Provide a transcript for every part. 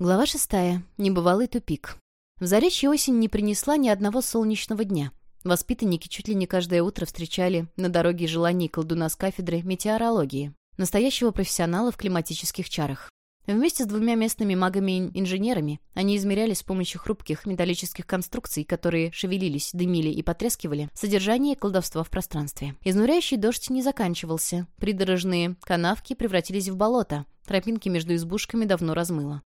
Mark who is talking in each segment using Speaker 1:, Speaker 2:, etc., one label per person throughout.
Speaker 1: Глава шестая. Небывалый тупик. В Заречье осень не принесла ни одного солнечного дня. Воспитанники чуть ли не каждое утро встречали на дороге желаний колдуна с кафедры метеорологии, настоящего профессионала в климатических чарах. Вместе с двумя местными магами-инженерами они измеряли с помощью хрупких металлических конструкций, которые шевелились, дымили и потрескивали, содержание колдовства в пространстве. Изнуряющий дождь не заканчивался. Придорожные канавки превратились в болото. Тропинки между избушками давно размыло.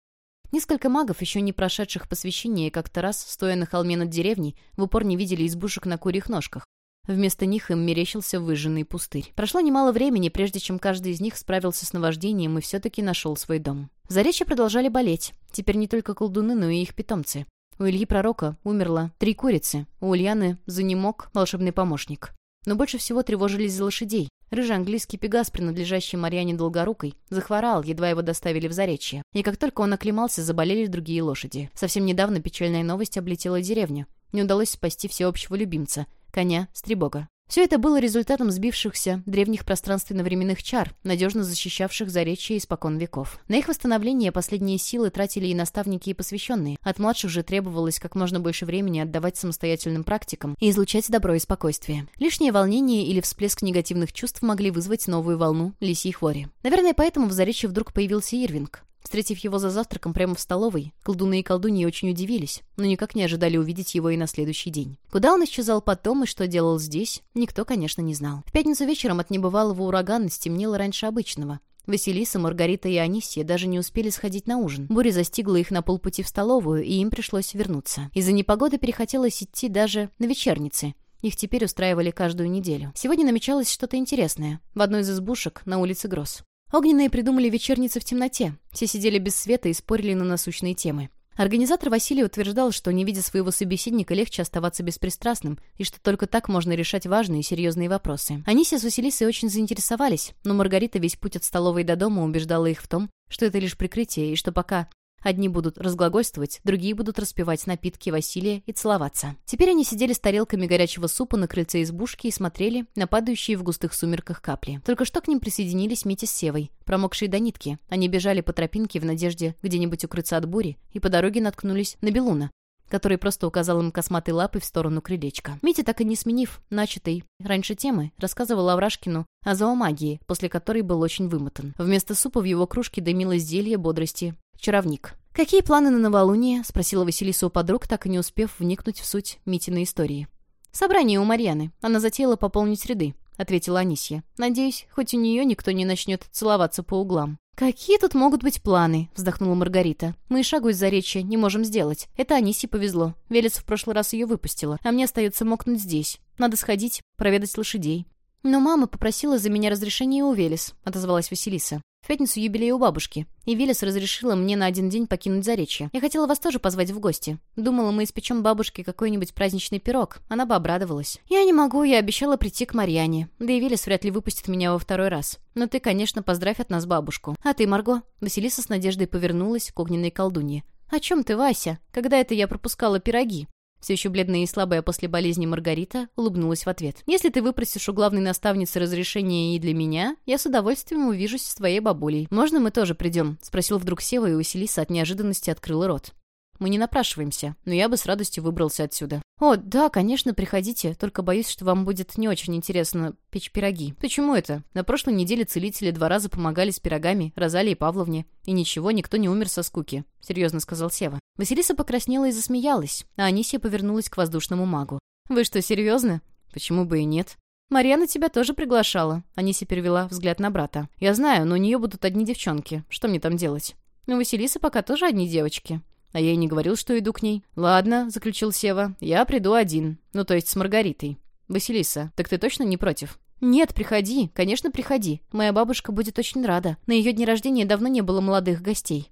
Speaker 1: Несколько магов, еще не прошедших посвящение, как-то раз, стоя на холме над деревней, в упор не видели избушек на курьих ножках. Вместо них им мерещился выжженный пустырь. Прошло немало времени, прежде чем каждый из них справился с наваждением и все-таки нашел свой дом. Заречья продолжали болеть. Теперь не только колдуны, но и их питомцы. У Ильи Пророка умерло три курицы, у Ульяны занемог волшебный помощник. Но больше всего тревожились за лошадей. Рыжий английский пегас, принадлежащий Марьяне Долгорукой, захворал, едва его доставили в Заречье. И как только он оклемался, заболели другие лошади. Совсем недавно печальная новость облетела деревню. Не удалось спасти всеобщего любимца — коня Стребога. Все это было результатом сбившихся древних пространственно-временных чар, надежно защищавших Заречье испокон веков. На их восстановление последние силы тратили и наставники, и посвященные. От младших же требовалось как можно больше времени отдавать самостоятельным практикам и излучать добро и спокойствие. Лишнее волнение или всплеск негативных чувств могли вызвать новую волну лисьей хвори. Наверное, поэтому в Заречье вдруг появился Ирвинг. Встретив его за завтраком прямо в столовой, колдуны и колдуньи очень удивились, но никак не ожидали увидеть его и на следующий день. Куда он исчезал потом и что делал здесь, никто, конечно, не знал. В пятницу вечером от небывалого урагана стемнело раньше обычного. Василиса, Маргарита и Анисия даже не успели сходить на ужин. Буря застигла их на полпути в столовую, и им пришлось вернуться. Из-за непогоды перехотелось идти даже на вечерницы. Их теперь устраивали каждую неделю. Сегодня намечалось что-то интересное. В одной из избушек на улице Гросс. Огненные придумали вечерницы в темноте. Все сидели без света и спорили на насущные темы. Организатор Василий утверждал, что, не видя своего собеседника, легче оставаться беспристрастным, и что только так можно решать важные и серьезные вопросы. Анисия с Василисой очень заинтересовались, но Маргарита весь путь от столовой до дома убеждала их в том, что это лишь прикрытие, и что пока Одни будут разглагольствовать, другие будут распевать напитки Василия и целоваться. Теперь они сидели с тарелками горячего супа на крыльце избушки и смотрели на падающие в густых сумерках капли. Только что к ним присоединились Митя с Севой, промокшие до нитки. Они бежали по тропинке в надежде где-нибудь укрыться от бури, и по дороге наткнулись на Белуна, который просто указал им косматой лапой в сторону крылечка. Митя, так и не сменив начатой раньше темы, рассказывал Аврашкину о зоомагии, после которой был очень вымотан. Вместо супа в его кружке дымилось зелье бодрости чаровник. «Какие планы на новолуние?» — спросила Василиса у подруг, так и не успев вникнуть в суть Митиной истории. «Собрание у Марьяны. Она затеяла пополнить ряды», — ответила Анисия. «Надеюсь, хоть у нее никто не начнет целоваться по углам». «Какие тут могут быть планы?» — вздохнула Маргарита. «Мы и шагу из-за речи не можем сделать. Это Анисе повезло. Велес в прошлый раз ее выпустила, а мне остается мокнуть здесь. Надо сходить, проведать лошадей». «Но мама попросила за меня разрешение у Велес», — отозвалась Василиса. В пятницу юбилей у бабушки, и Велес разрешила мне на один день покинуть Заречье. Я хотела вас тоже позвать в гости. Думала, мы испечем бабушке какой-нибудь праздничный пирог. Она бы обрадовалась. Я не могу, я обещала прийти к Марьяне. Да и Велес вряд ли выпустит меня во второй раз. Но ты, конечно, поздравь от нас бабушку. А ты, Марго?» Василиса с надеждой повернулась к огненной колдунье. «О чем ты, Вася? Когда это я пропускала пироги?» Все еще бледная и слабая после болезни Маргарита улыбнулась в ответ. «Если ты выпросишь у главной наставницы разрешение и для меня, я с удовольствием увижусь с твоей бабулей. Можно мы тоже придем?» — спросил вдруг Сева, и Василиса от неожиданности открыла рот. Мы не напрашиваемся, но я бы с радостью выбрался отсюда. «О, да, конечно, приходите, только боюсь, что вам будет не очень интересно печь пироги». «Почему это? На прошлой неделе целители два раза помогали с пирогами Розалии Павловне. И ничего, никто не умер со скуки», — серьезно сказал Сева. Василиса покраснела и засмеялась, а Анисия повернулась к воздушному магу. «Вы что, серьезно?» «Почему бы и нет?» «Марьяна тебя тоже приглашала», — Анисия перевела взгляд на брата. «Я знаю, но у нее будут одни девчонки. Что мне там делать?» «У Василисы пока тоже одни девочки. А я и не говорил, что иду к ней. «Ладно», — заключил Сева, — «я приду один. Ну, то есть с Маргаритой. Василиса, так ты точно не против?» «Нет, приходи, конечно, приходи. Моя бабушка будет очень рада. На ее дне рождения давно не было молодых гостей».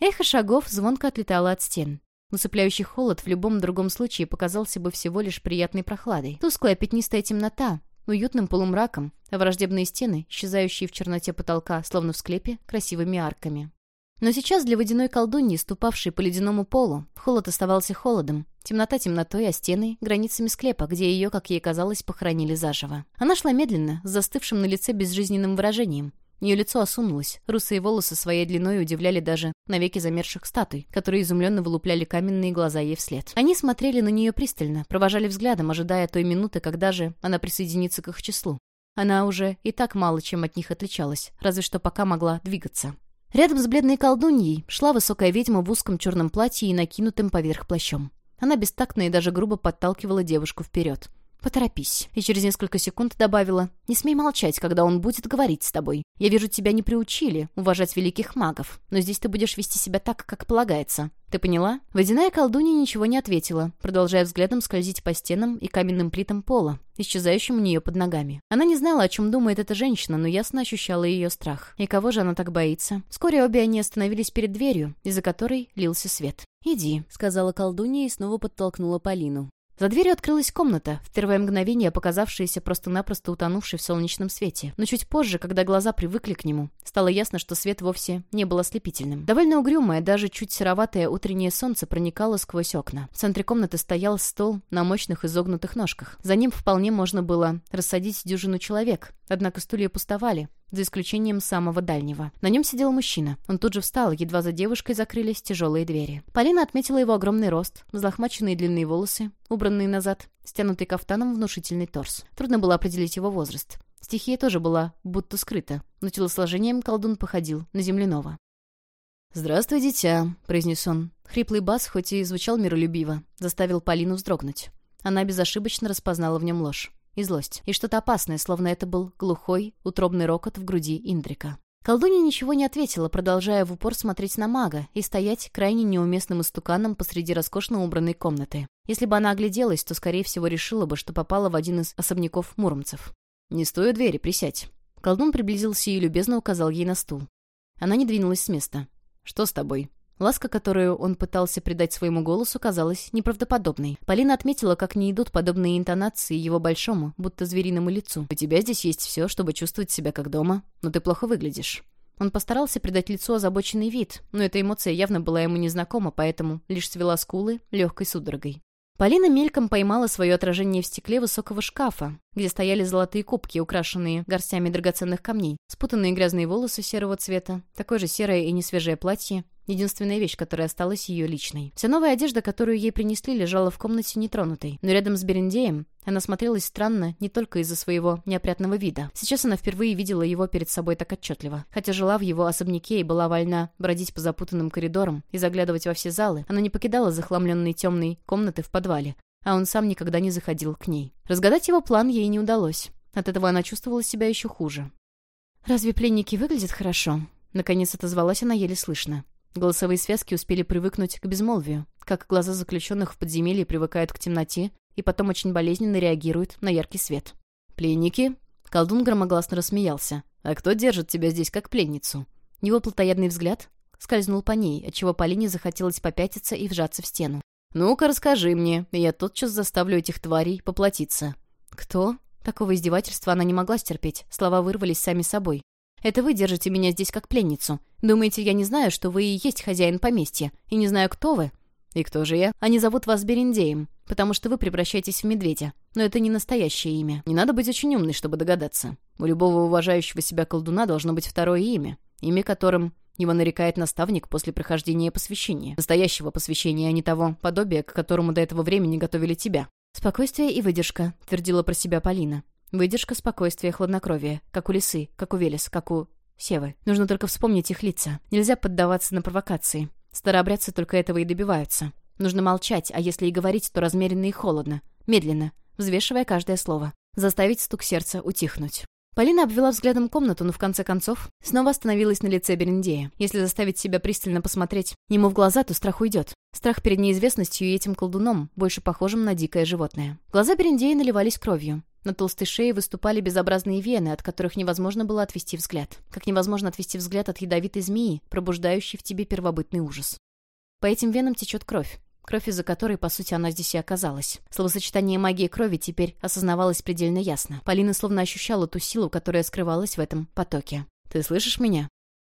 Speaker 1: Эхо шагов звонко отлетало от стен. Усыпляющий холод в любом другом случае показался бы всего лишь приятной прохладой. Тусклая пятнистая темнота, уютным полумраком, а враждебные стены, исчезающие в черноте потолка, словно в склепе, красивыми арками. Но сейчас для водяной колдуньи, ступавшей по ледяному полу, холод оставался холодом, темнота темнотой, а стены — границами склепа, где ее, как ей казалось, похоронили заживо. Она шла медленно, с застывшим на лице безжизненным выражением. Ее лицо осунулось, русые волосы своей длиной удивляли даже навеки замерзших статуй, которые изумленно вылупляли каменные глаза ей вслед. Они смотрели на нее пристально, провожали взглядом, ожидая той минуты, когда же она присоединится к их числу. Она уже и так мало чем от них отличалась, разве что пока могла двигаться. Рядом с бледной колдуньей шла высокая ведьма в узком черном платье и накинутым поверх плащом. Она бестактно и даже грубо подталкивала девушку вперед. «Поторопись». И через несколько секунд добавила, «Не смей молчать, когда он будет говорить с тобой. Я вижу, тебя не приучили уважать великих магов, но здесь ты будешь вести себя так, как полагается. Ты поняла?» Водяная колдунья ничего не ответила, продолжая взглядом скользить по стенам и каменным плитам пола, исчезающим у нее под ногами. Она не знала, о чем думает эта женщина, но ясно ощущала ее страх. И кого же она так боится? Вскоре обе они остановились перед дверью, из-за которой лился свет. «Иди», — сказала колдунья и снова подтолкнула Полину. За дверью открылась комната, в первое мгновение показавшаяся просто-напросто утонувшей в солнечном свете. Но чуть позже, когда глаза привыкли к нему, стало ясно, что свет вовсе не был ослепительным. Довольно угрюмое, даже чуть сероватое утреннее солнце проникало сквозь окна. В центре комнаты стоял стол на мощных изогнутых ножках. За ним вполне можно было рассадить дюжину человек, однако стулья пустовали, за исключением самого дальнего. На нем сидел мужчина. Он тут же встал, едва за девушкой закрылись тяжелые двери. Полина отметила его огромный рост, взлохмаченные длинные волосы, убранные назад, стянутый кафтаном внушительный торс. Трудно было определить его возраст. Стихия тоже была будто скрыта, но телосложением колдун походил на земляного. «Здравствуй, дитя», — произнес он. Хриплый бас, хоть и звучал миролюбиво, заставил Полину вздрогнуть. Она безошибочно распознала в нем ложь и злость, и что-то опасное, словно это был глухой, утробный рокот в груди Индрика. Колдунья ничего не ответила, продолжая в упор смотреть на мага и стоять крайне неуместным истуканом посреди роскошно убранной комнаты. Если бы она огляделась, то, скорее всего, решила бы, что попала в один из особняков муромцев. «Не стой у двери, присядь». Колдун приблизился и любезно указал ей на стул. Она не двинулась с места. «Что с тобой?» Ласка, которую он пытался придать своему голосу, казалась неправдоподобной. Полина отметила, как не идут подобные интонации его большому, будто звериному лицу. «У тебя здесь есть все, чтобы чувствовать себя как дома, но ты плохо выглядишь». Он постарался придать лицу озабоченный вид, но эта эмоция явно была ему незнакома, поэтому лишь свела скулы легкой судорогой. Полина мельком поймала свое отражение в стекле высокого шкафа, где стояли золотые кубки, украшенные горстями драгоценных камней, спутанные грязные волосы серого цвета, такое же серое и несвежее платье, Единственная вещь, которая осталась ее личной. Вся новая одежда, которую ей принесли, лежала в комнате нетронутой. Но рядом с Берендеем она смотрелась странно не только из-за своего неопрятного вида. Сейчас она впервые видела его перед собой так отчетливо. Хотя жила в его особняке и была вольна бродить по запутанным коридорам и заглядывать во все залы, она не покидала захламленной темной комнаты в подвале, а он сам никогда не заходил к ней. Разгадать его план ей не удалось. От этого она чувствовала себя еще хуже. «Разве пленники выглядят хорошо?» Наконец отозвалась она еле слышно. Голосовые связки успели привыкнуть к безмолвию, как глаза заключенных в подземелье привыкают к темноте и потом очень болезненно реагируют на яркий свет. «Пленники?» Колдун громогласно рассмеялся. «А кто держит тебя здесь как пленницу?» Его плотоядный взгляд скользнул по ней, отчего Полине захотелось попятиться и вжаться в стену. «Ну-ка, расскажи мне, и я тотчас заставлю этих тварей поплатиться». «Кто?» Такого издевательства она не могла стерпеть, слова вырвались сами собой. Это вы держите меня здесь как пленницу. Думаете, я не знаю, что вы и есть хозяин поместья, и не знаю, кто вы? И кто же я? Они зовут вас Берендеем, потому что вы превращаетесь в медведя. Но это не настоящее имя. Не надо быть очень умной, чтобы догадаться. У любого уважающего себя колдуна должно быть второе имя, имя которым его нарекает наставник после прохождения посвящения. Настоящего посвящения, а не того подобия, к которому до этого времени готовили тебя. «Спокойствие и выдержка», — твердила про себя Полина. Выдержка, спокойствие, хладнокровие. Как у лисы, как у Велес, как у... Севы. Нужно только вспомнить их лица. Нельзя поддаваться на провокации. Старообрядцы только этого и добиваются. Нужно молчать, а если и говорить, то размеренно и холодно. Медленно, взвешивая каждое слово. Заставить стук сердца утихнуть. Полина обвела взглядом комнату, но в конце концов снова остановилась на лице Берендея. Если заставить себя пристально посмотреть ему в глаза, то страх уйдет. Страх перед неизвестностью и этим колдуном, больше похожим на дикое животное. Глаза Берендея наливались кровью. На толстой шее выступали безобразные вены, от которых невозможно было отвести взгляд. Как невозможно отвести взгляд от ядовитой змеи, пробуждающей в тебе первобытный ужас. По этим венам течет кровь. Кровь, из-за которой, по сути, она здесь и оказалась. Словосочетание магии крови теперь осознавалось предельно ясно. Полина словно ощущала ту силу, которая скрывалась в этом потоке. «Ты слышишь меня?»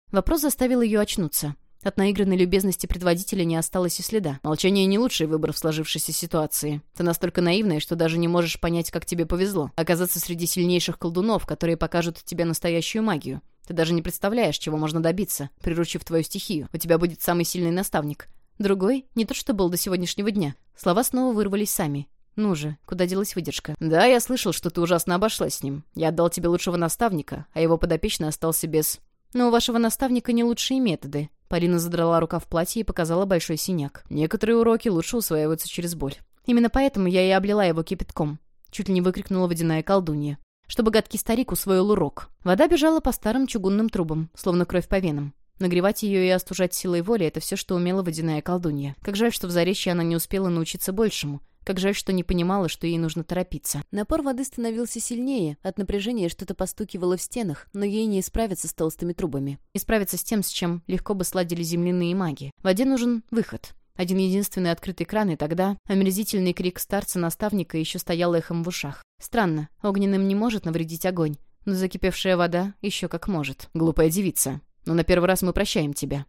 Speaker 1: Вопрос заставил ее очнуться. От наигранной любезности предводителя не осталось и следа. Молчание не лучший выбор в сложившейся ситуации. Ты настолько наивная, что даже не можешь понять, как тебе повезло. Оказаться среди сильнейших колдунов, которые покажут тебе настоящую магию. Ты даже не представляешь, чего можно добиться, приручив твою стихию. У тебя будет самый сильный наставник. Другой — не тот, что был до сегодняшнего дня. Слова снова вырвались сами. «Ну же, куда делась выдержка?» «Да, я слышал, что ты ужасно обошлась с ним. Я отдал тебе лучшего наставника, а его подопечный остался без...» «Но у вашего наставника не лучшие методы». Полина задрала рука в платье и показала большой синяк. «Некоторые уроки лучше усваиваются через боль. Именно поэтому я и облила его кипятком». Чуть ли не выкрикнула водяная колдунья. Чтобы гадкий старик усвоил урок. Вода бежала по старым чугунным трубам, словно кровь по венам. Нагревать ее и остужать силой воли — это все, что умела водяная колдунья. Как жаль, что в Заречье она не успела научиться большему. Как жаль, что не понимала, что ей нужно торопиться. Напор воды становился сильнее, от напряжения что-то постукивало в стенах, но ей не справиться с толстыми трубами. Не справиться с тем, с чем легко бы сладили земляные маги. В воде нужен выход. Один единственный открытый кран, и тогда омерзительный крик старца-наставника еще стоял эхом в ушах. Странно, огненным не может навредить огонь, но закипевшая вода еще как может. Глупая девица. Но на первый раз мы прощаем тебя.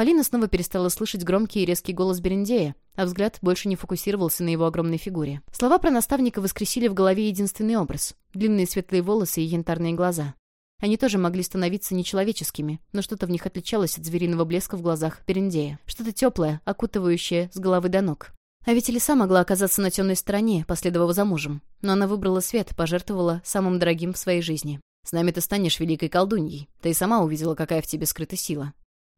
Speaker 1: Полина снова перестала слышать громкий и резкий голос Берендея, а взгляд больше не фокусировался на его огромной фигуре. Слова про наставника воскресили в голове единственный образ — длинные светлые волосы и янтарные глаза. Они тоже могли становиться нечеловеческими, но что-то в них отличалось от звериного блеска в глазах Берендея. Что-то теплое, окутывающее с головы до ног. А ведь Элиса могла оказаться на темной стороне, последовав за мужем. Но она выбрала свет, пожертвовала самым дорогим в своей жизни. «С нами ты станешь великой колдуньей. Ты и сама увидела, какая в тебе скрыта сила.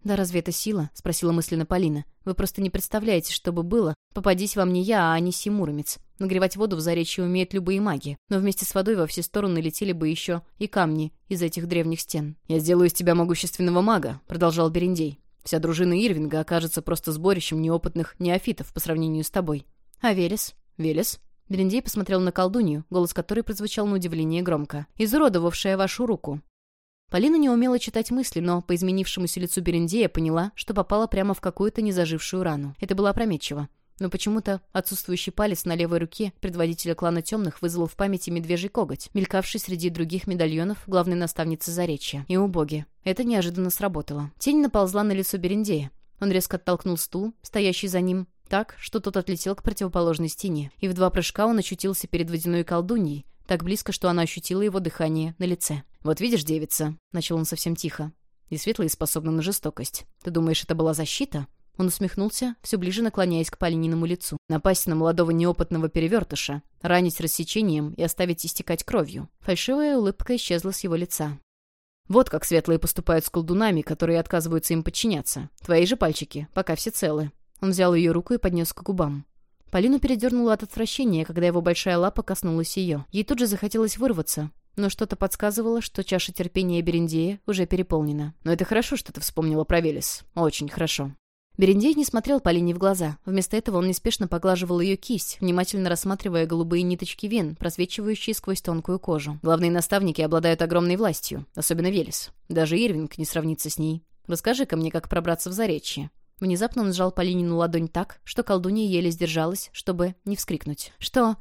Speaker 1: «Да разве это сила?» — спросила мысленно Полина. «Вы просто не представляете, что бы было. Попадись вам не я, а Аниси Муромец. Нагревать воду в заречье умеют любые маги. Но вместе с водой во все стороны летели бы еще и камни из этих древних стен». «Я сделаю из тебя могущественного мага», — продолжал Берендей. «Вся дружина Ирвинга окажется просто сборищем неопытных неофитов по сравнению с тобой». «А Велес?» «Велес?» Берендей посмотрел на колдунью, голос которой прозвучал на удивление громко. «Изуродовавшая вашу руку. Полина не умела читать мысли, но по изменившемуся лицу Берендея поняла, что попала прямо в какую-то незажившую рану. Это было опрометчиво. Но почему-то отсутствующий палец на левой руке предводителя клана темных вызвал в памяти медвежий коготь, мелькавший среди других медальонов главной наставницы Заречья. И, убоги, это неожиданно сработало. Тень наползла на лицо Берендея. Он резко оттолкнул стул, стоящий за ним, так, что тот отлетел к противоположной стене, и в два прыжка он очутился перед водяной колдуньей, так близко, что она ощутила его дыхание на лице. «Вот видишь, девица», — начал он совсем тихо, — «и светлые способны на жестокость. Ты думаешь, это была защита?» Он усмехнулся, все ближе наклоняясь к Полининому лицу. Напасть на молодого неопытного перевертыша, ранить рассечением и оставить истекать кровью. Фальшивая улыбка исчезла с его лица. «Вот как светлые поступают с колдунами, которые отказываются им подчиняться. Твои же пальчики, пока все целы». Он взял ее руку и поднес к губам. Полину передернуло от отвращения, когда его большая лапа коснулась ее. Ей тут же захотелось вырваться, но что-то подсказывало, что чаша терпения Берендея уже переполнена. «Но это хорошо, что ты вспомнила про Велес. Очень хорошо». Берендей не смотрел Полине в глаза. Вместо этого он неспешно поглаживал ее кисть, внимательно рассматривая голубые ниточки вен, просвечивающие сквозь тонкую кожу. Главные наставники обладают огромной властью, особенно Велес. Даже Ирвинг не сравнится с ней. Расскажи-ка мне, как пробраться в Заречье. Внезапно он сжал Полинину ладонь так, что колдунья еле сдержалась, чтобы не вскрикнуть. «Что?»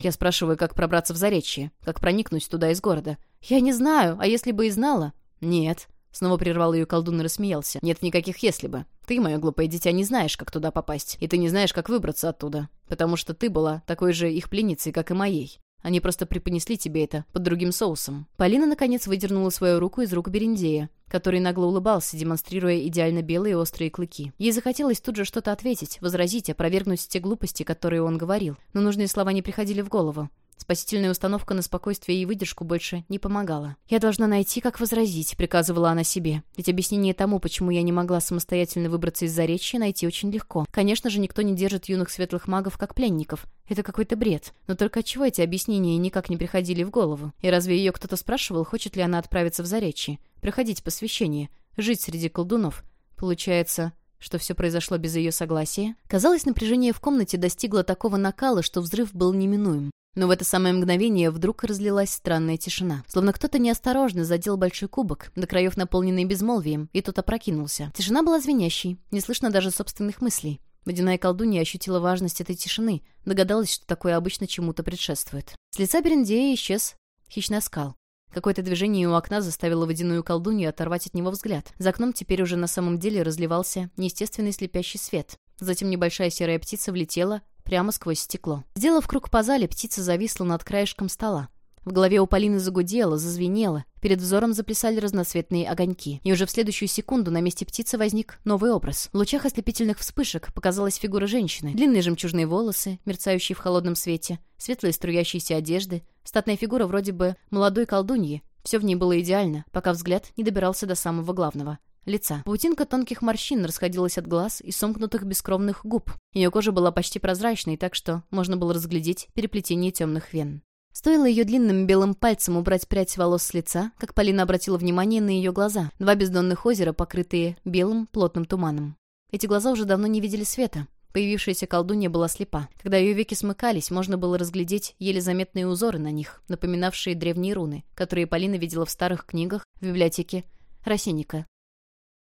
Speaker 1: Я спрашиваю, как пробраться в Заречье, как проникнуть туда из города. «Я не знаю, а если бы и знала?» «Нет». Снова прервал ее колдун и рассмеялся. «Нет никаких «если бы». Ты, мое глупое дитя, не знаешь, как туда попасть. И ты не знаешь, как выбраться оттуда. Потому что ты была такой же их пленницей, как и моей. Они просто преподнесли тебе это под другим соусом». Полина, наконец, выдернула свою руку из рук Берендея, который нагло улыбался, демонстрируя идеально белые острые клыки. Ей захотелось тут же что-то ответить, возразить, опровергнуть те глупости, которые он говорил, но нужные слова не приходили в голову. Спасительная установка на спокойствие и выдержку больше не помогала. «Я должна найти, как возразить», — приказывала она себе. «Ведь объяснение тому, почему я не могла самостоятельно выбраться из заречья, найти очень легко. Конечно же, никто не держит юных светлых магов как пленников. Это какой-то бред. Но только отчего эти объяснения никак не приходили в голову? И разве ее кто-то спрашивал, хочет ли она отправиться в заречье? Проходить посвящение? Жить среди колдунов? Получается, что все произошло без ее согласия. Казалось, напряжение в комнате достигло такого накала, что взрыв был неминуем. Но в это самое мгновение вдруг разлилась странная тишина. Словно кто-то неосторожно задел большой кубок, до краев наполненный безмолвием, и тот опрокинулся. Тишина была звенящей, не слышно даже собственных мыслей. Водяная колдунья ощутила важность этой тишины, догадалась, что такое обычно чему-то предшествует. С лица Берендея исчез хищный оскал. Какое-то движение у окна заставило водяную колдунью оторвать от него взгляд. За окном теперь уже на самом деле разливался неестественный слепящий свет. Затем небольшая серая птица влетела, прямо сквозь стекло. Сделав круг по зале, птица зависла над краешком стола. В голове у Полины загудело, зазвенело, перед взором заплясали разноцветные огоньки. И уже в следующую секунду на месте птицы возник новый образ. В лучах ослепительных вспышек показалась фигура женщины. Длинные жемчужные волосы, мерцающие в холодном свете, светлые струящиеся одежды, статная фигура вроде бы молодой колдуньи. Все в ней было идеально, пока взгляд не добирался до самого главного лица. Паутинка тонких морщин расходилась от глаз и сомкнутых бескровных губ. Ее кожа была почти прозрачной, так что можно было разглядеть переплетение темных вен. Стоило ее длинным белым пальцем убрать прядь волос с лица, как Полина обратила внимание на ее глаза, два бездонных озера, покрытые белым плотным туманом. Эти глаза уже давно не видели света. Появившаяся колдунья была слепа. Когда ее веки смыкались, можно было разглядеть еле заметные узоры на них, напоминавшие древние руны, которые Полина видела в старых книгах в библиотеке Росенника.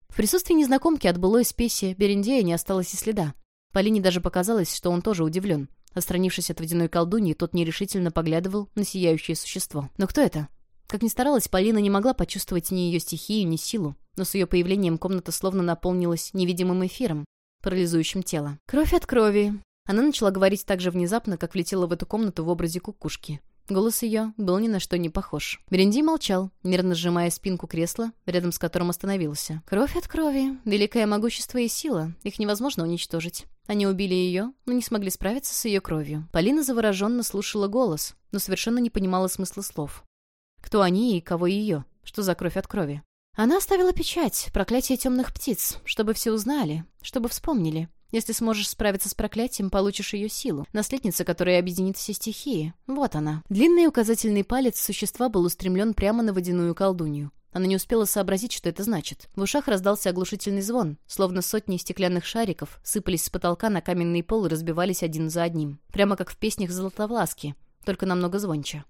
Speaker 1: В присутствии незнакомки от былой спеси Берендея не осталось и следа. Полине даже показалось, что он тоже удивлен. Отстранившись от водяной колдуньи, тот нерешительно поглядывал на сияющее существо. Но кто это? Как ни старалась, Полина не могла почувствовать ни ее стихию, ни силу. Но с ее появлением комната словно наполнилась невидимым эфиром, парализующим тело. «Кровь от крови!» Она начала говорить так же внезапно, как влетела в эту комнату в образе кукушки. Голос ее был ни на что не похож. Беренди молчал, нервно сжимая спинку кресла, рядом с которым остановился. «Кровь от крови. Великое могущество и сила. Их невозможно уничтожить. Они убили ее, но не смогли справиться с ее кровью». Полина завороженно слушала голос, но совершенно не понимала смысла слов. Кто они и кого ее? Что за кровь от крови? Она оставила печать, проклятие темных птиц, чтобы все узнали, чтобы вспомнили. Если сможешь справиться с проклятием, получишь ее силу. Наследница, которая объединит все стихии. Вот она. Длинный указательный палец существа был устремлен прямо на водяную колдунью. Она не успела сообразить, что это значит. В ушах раздался оглушительный звон, словно сотни стеклянных шариков сыпались с потолка на каменный пол и разбивались один за одним. Прямо как в песнях Золотовласки, только намного звонче.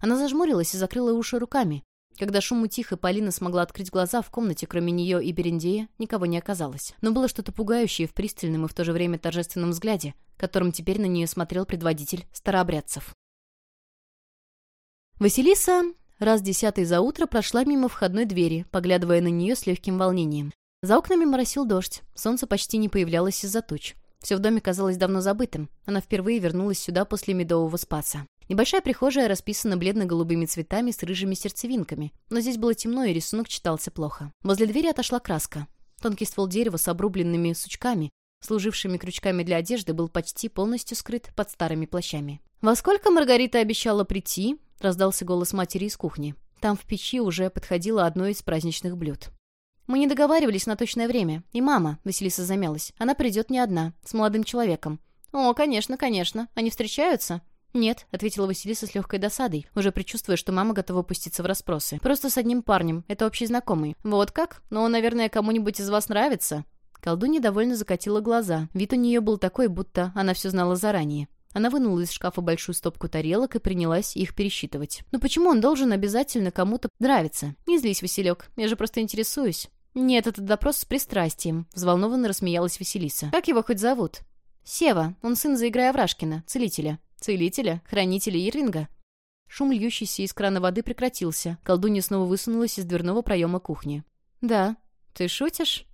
Speaker 1: Она зажмурилась и закрыла уши руками, когда шум утих и Полина смогла открыть глаза, в комнате, кроме нее и Берендея, никого не оказалось. Но было что-то пугающее в пристальном и в то же время торжественном взгляде, которым теперь на нее смотрел предводитель старообрядцев. Василиса раз десятый за утро прошла мимо входной двери, поглядывая на нее с легким волнением. За окнами моросил дождь, солнце почти не появлялось из-за туч. Все в доме казалось давно забытым. Она впервые вернулась сюда после медового спаса. Небольшая прихожая расписана бледно-голубыми цветами с рыжими сердцевинками, но здесь было темно, и рисунок читался плохо. Возле двери отошла краска. Тонкий ствол дерева с обрубленными сучками, служившими крючками для одежды, был почти полностью скрыт под старыми плащами. «Во сколько Маргарита обещала прийти?» — раздался голос матери из кухни. Там в печи уже подходило одно из праздничных блюд. «Мы не договаривались на точное время. И мама», — Василиса замялась, — «она придет не одна, с молодым человеком». «О, конечно, конечно. Они встречаются?» «Нет», — ответила Василиса с легкой досадой, уже предчувствуя, что мама готова пуститься в расспросы. «Просто с одним парнем. Это общий знакомый». «Вот как? Но он, наверное, кому-нибудь из вас нравится?» Колдунья довольно закатила глаза. Вид у нее был такой, будто она все знала заранее. Она вынула из шкафа большую стопку тарелок и принялась их пересчитывать. «Ну почему он должен обязательно кому-то нравиться? Не злись, Василек, я же просто интересуюсь». «Нет, это допрос с пристрастием», — взволнованно рассмеялась Василиса. «Как его хоть зовут?» «Сева. Он сын Заиграя Врашкина, целителя». Целителя? Хранителя Ирвинга? Шум, льющийся из крана воды, прекратился. Колдунья снова высунулась из дверного проема кухни. «Да. Ты шутишь?»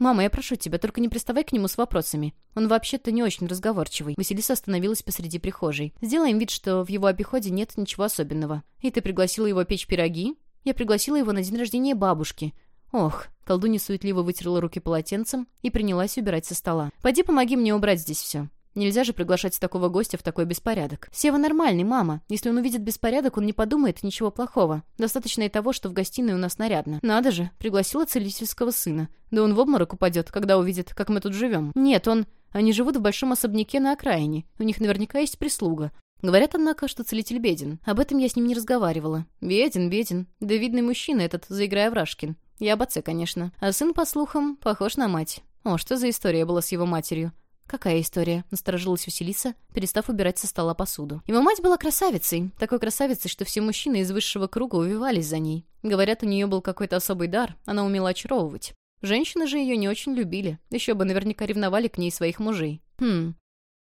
Speaker 1: «Мама, я прошу тебя, только не приставай к нему с вопросами. Он вообще-то не очень разговорчивый». Василиса остановилась посреди прихожей. «Сделаем вид, что в его обиходе нет ничего особенного. И ты пригласила его печь пироги?» «Я пригласила его на день рождения бабушки». «Ох». Колдунья суетливо вытерла руки полотенцем и принялась убирать со стола. «Пойди помоги мне убрать здесь все». Нельзя же приглашать такого гостя в такой беспорядок. Сева нормальный, мама. Если он увидит беспорядок, он не подумает ничего плохого. Достаточно и того, что в гостиной у нас нарядно. Надо же, пригласила целительского сына. Да он в обморок упадет, когда увидит, как мы тут живем. Нет, он... Они живут в большом особняке на окраине. У них наверняка есть прислуга. Говорят, однако, что целитель беден. Об этом я с ним не разговаривала. Беден, беден. Да видный мужчина этот, заиграя Врашкин. Я об отце, конечно. А сын, по слухам, похож на мать. О, что за история была с его матерью? «Какая история?» — насторожилась Василиса, перестав убирать со стола посуду. Его мать была красавицей, такой красавицей, что все мужчины из высшего круга увивались за ней. Говорят, у нее был какой-то особый дар, она умела очаровывать. Женщины же ее не очень любили, еще бы наверняка ревновали к ней своих мужей. Хм.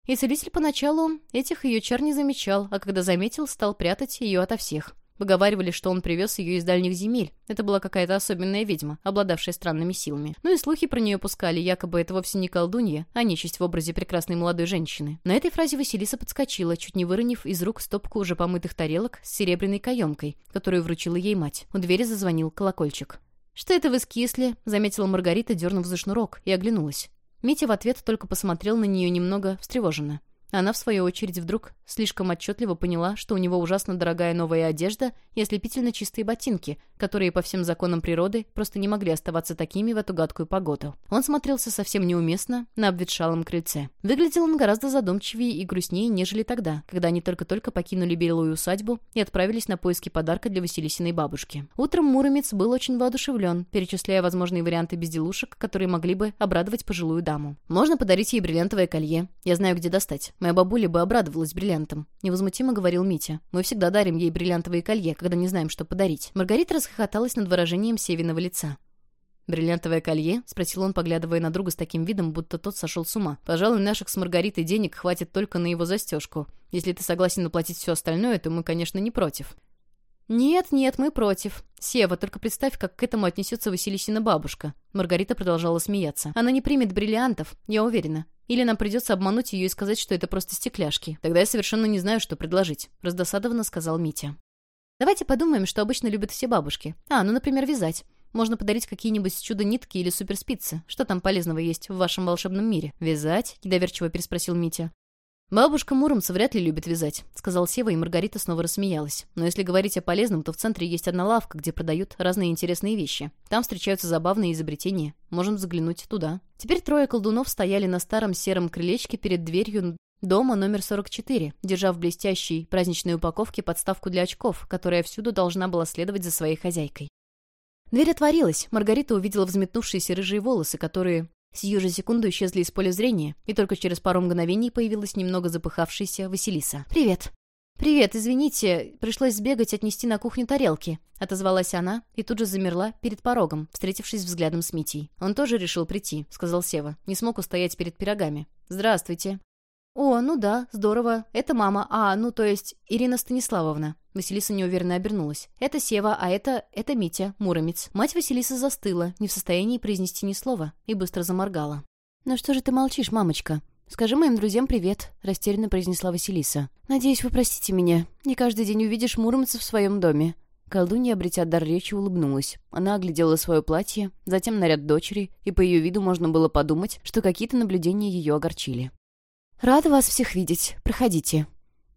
Speaker 1: И целитель поначалу этих ее чар не замечал, а когда заметил, стал прятать ее ото всех. Поговаривали, что он привез ее из дальних земель. Это была какая-то особенная ведьма, обладавшая странными силами. Ну и слухи про нее пускали, якобы это вовсе не колдунья, а нечисть в образе прекрасной молодой женщины. На этой фразе Василиса подскочила, чуть не выронив из рук стопку уже помытых тарелок с серебряной каемкой, которую вручила ей мать. У двери зазвонил колокольчик. «Что это вы скисли?» — заметила Маргарита, дернув за шнурок, и оглянулась. Митя в ответ только посмотрел на нее немного встревоженно. Она, в свою очередь, вдруг слишком отчетливо поняла, что у него ужасно дорогая новая одежда и ослепительно чистые ботинки, которые по всем законам природы просто не могли оставаться такими в эту гадкую погоду. Он смотрелся совсем неуместно на обветшалом крыльце. Выглядел он гораздо задумчивее и грустнее, нежели тогда, когда они только-только покинули белую усадьбу и отправились на поиски подарка для Василисиной бабушки. Утром Муромец был очень воодушевлен, перечисляя возможные варианты безделушек, которые могли бы обрадовать пожилую даму. «Можно подарить ей бриллиантовое колье. Я знаю, где достать. Моя бабуля бы обрадовалась бриллиантом», — невозмутимо говорил Митя. «Мы всегда дарим ей бриллиантовые колье, когда не знаем, что подарить». Маргарита расхохоталась над выражением Севиного лица. «Бриллиантовое колье?» — спросил он, поглядывая на друга с таким видом, будто тот сошел с ума. «Пожалуй, наших с Маргаритой денег хватит только на его застежку. Если ты согласен оплатить все остальное, то мы, конечно, не против». «Нет, нет, мы против. Сева, только представь, как к этому отнесется Василисина бабушка». Маргарита продолжала смеяться. «Она не примет бриллиантов, я уверена. Или нам придется обмануть ее и сказать, что это просто стекляшки. Тогда я совершенно не знаю, что предложить», — раздосадованно сказал Митя. «Давайте подумаем, что обычно любят все бабушки. А, ну, например, вязать. Можно подарить какие-нибудь чудо-нитки или суперспицы. Что там полезного есть в вашем волшебном мире? Вязать?» — недоверчиво переспросил Митя. «Бабушка Муромца вряд ли любит вязать», — сказал Сева, и Маргарита снова рассмеялась. «Но если говорить о полезном, то в центре есть одна лавка, где продают разные интересные вещи. Там встречаются забавные изобретения. Можем заглянуть туда». Теперь трое колдунов стояли на старом сером крылечке перед дверью дома номер 44, держа в блестящей праздничной упаковке подставку для очков, которая всюду должна была следовать за своей хозяйкой. Дверь отворилась. Маргарита увидела взметнувшиеся рыжие волосы, которые Сию же секунду исчезли из поля зрения, и только через пару мгновений появилась немного запыхавшаяся Василиса. «Привет!» «Привет, извините, пришлось сбегать отнести на кухню тарелки», — отозвалась она и тут же замерла перед порогом, встретившись взглядом с Митей. «Он тоже решил прийти», — сказал Сева. «Не смог устоять перед пирогами». «Здравствуйте». «О, ну да, здорово. Это мама. А, ну то есть Ирина Станиславовна». Василиса неуверенно обернулась. «Это Сева, а это... это Митя, Муромец». Мать Василисы застыла, не в состоянии произнести ни слова, и быстро заморгала. «Ну что же ты молчишь, мамочка?» «Скажи моим друзьям привет», — растерянно произнесла Василиса. «Надеюсь, вы простите меня. Не каждый день увидишь Муромца в своем доме». Колдунья, обретя дар речи, улыбнулась. Она оглядела свое платье, затем наряд дочери, и по ее виду можно было подумать, что какие-то наблюдения ее огорчили. «Рада вас всех видеть. Проходите».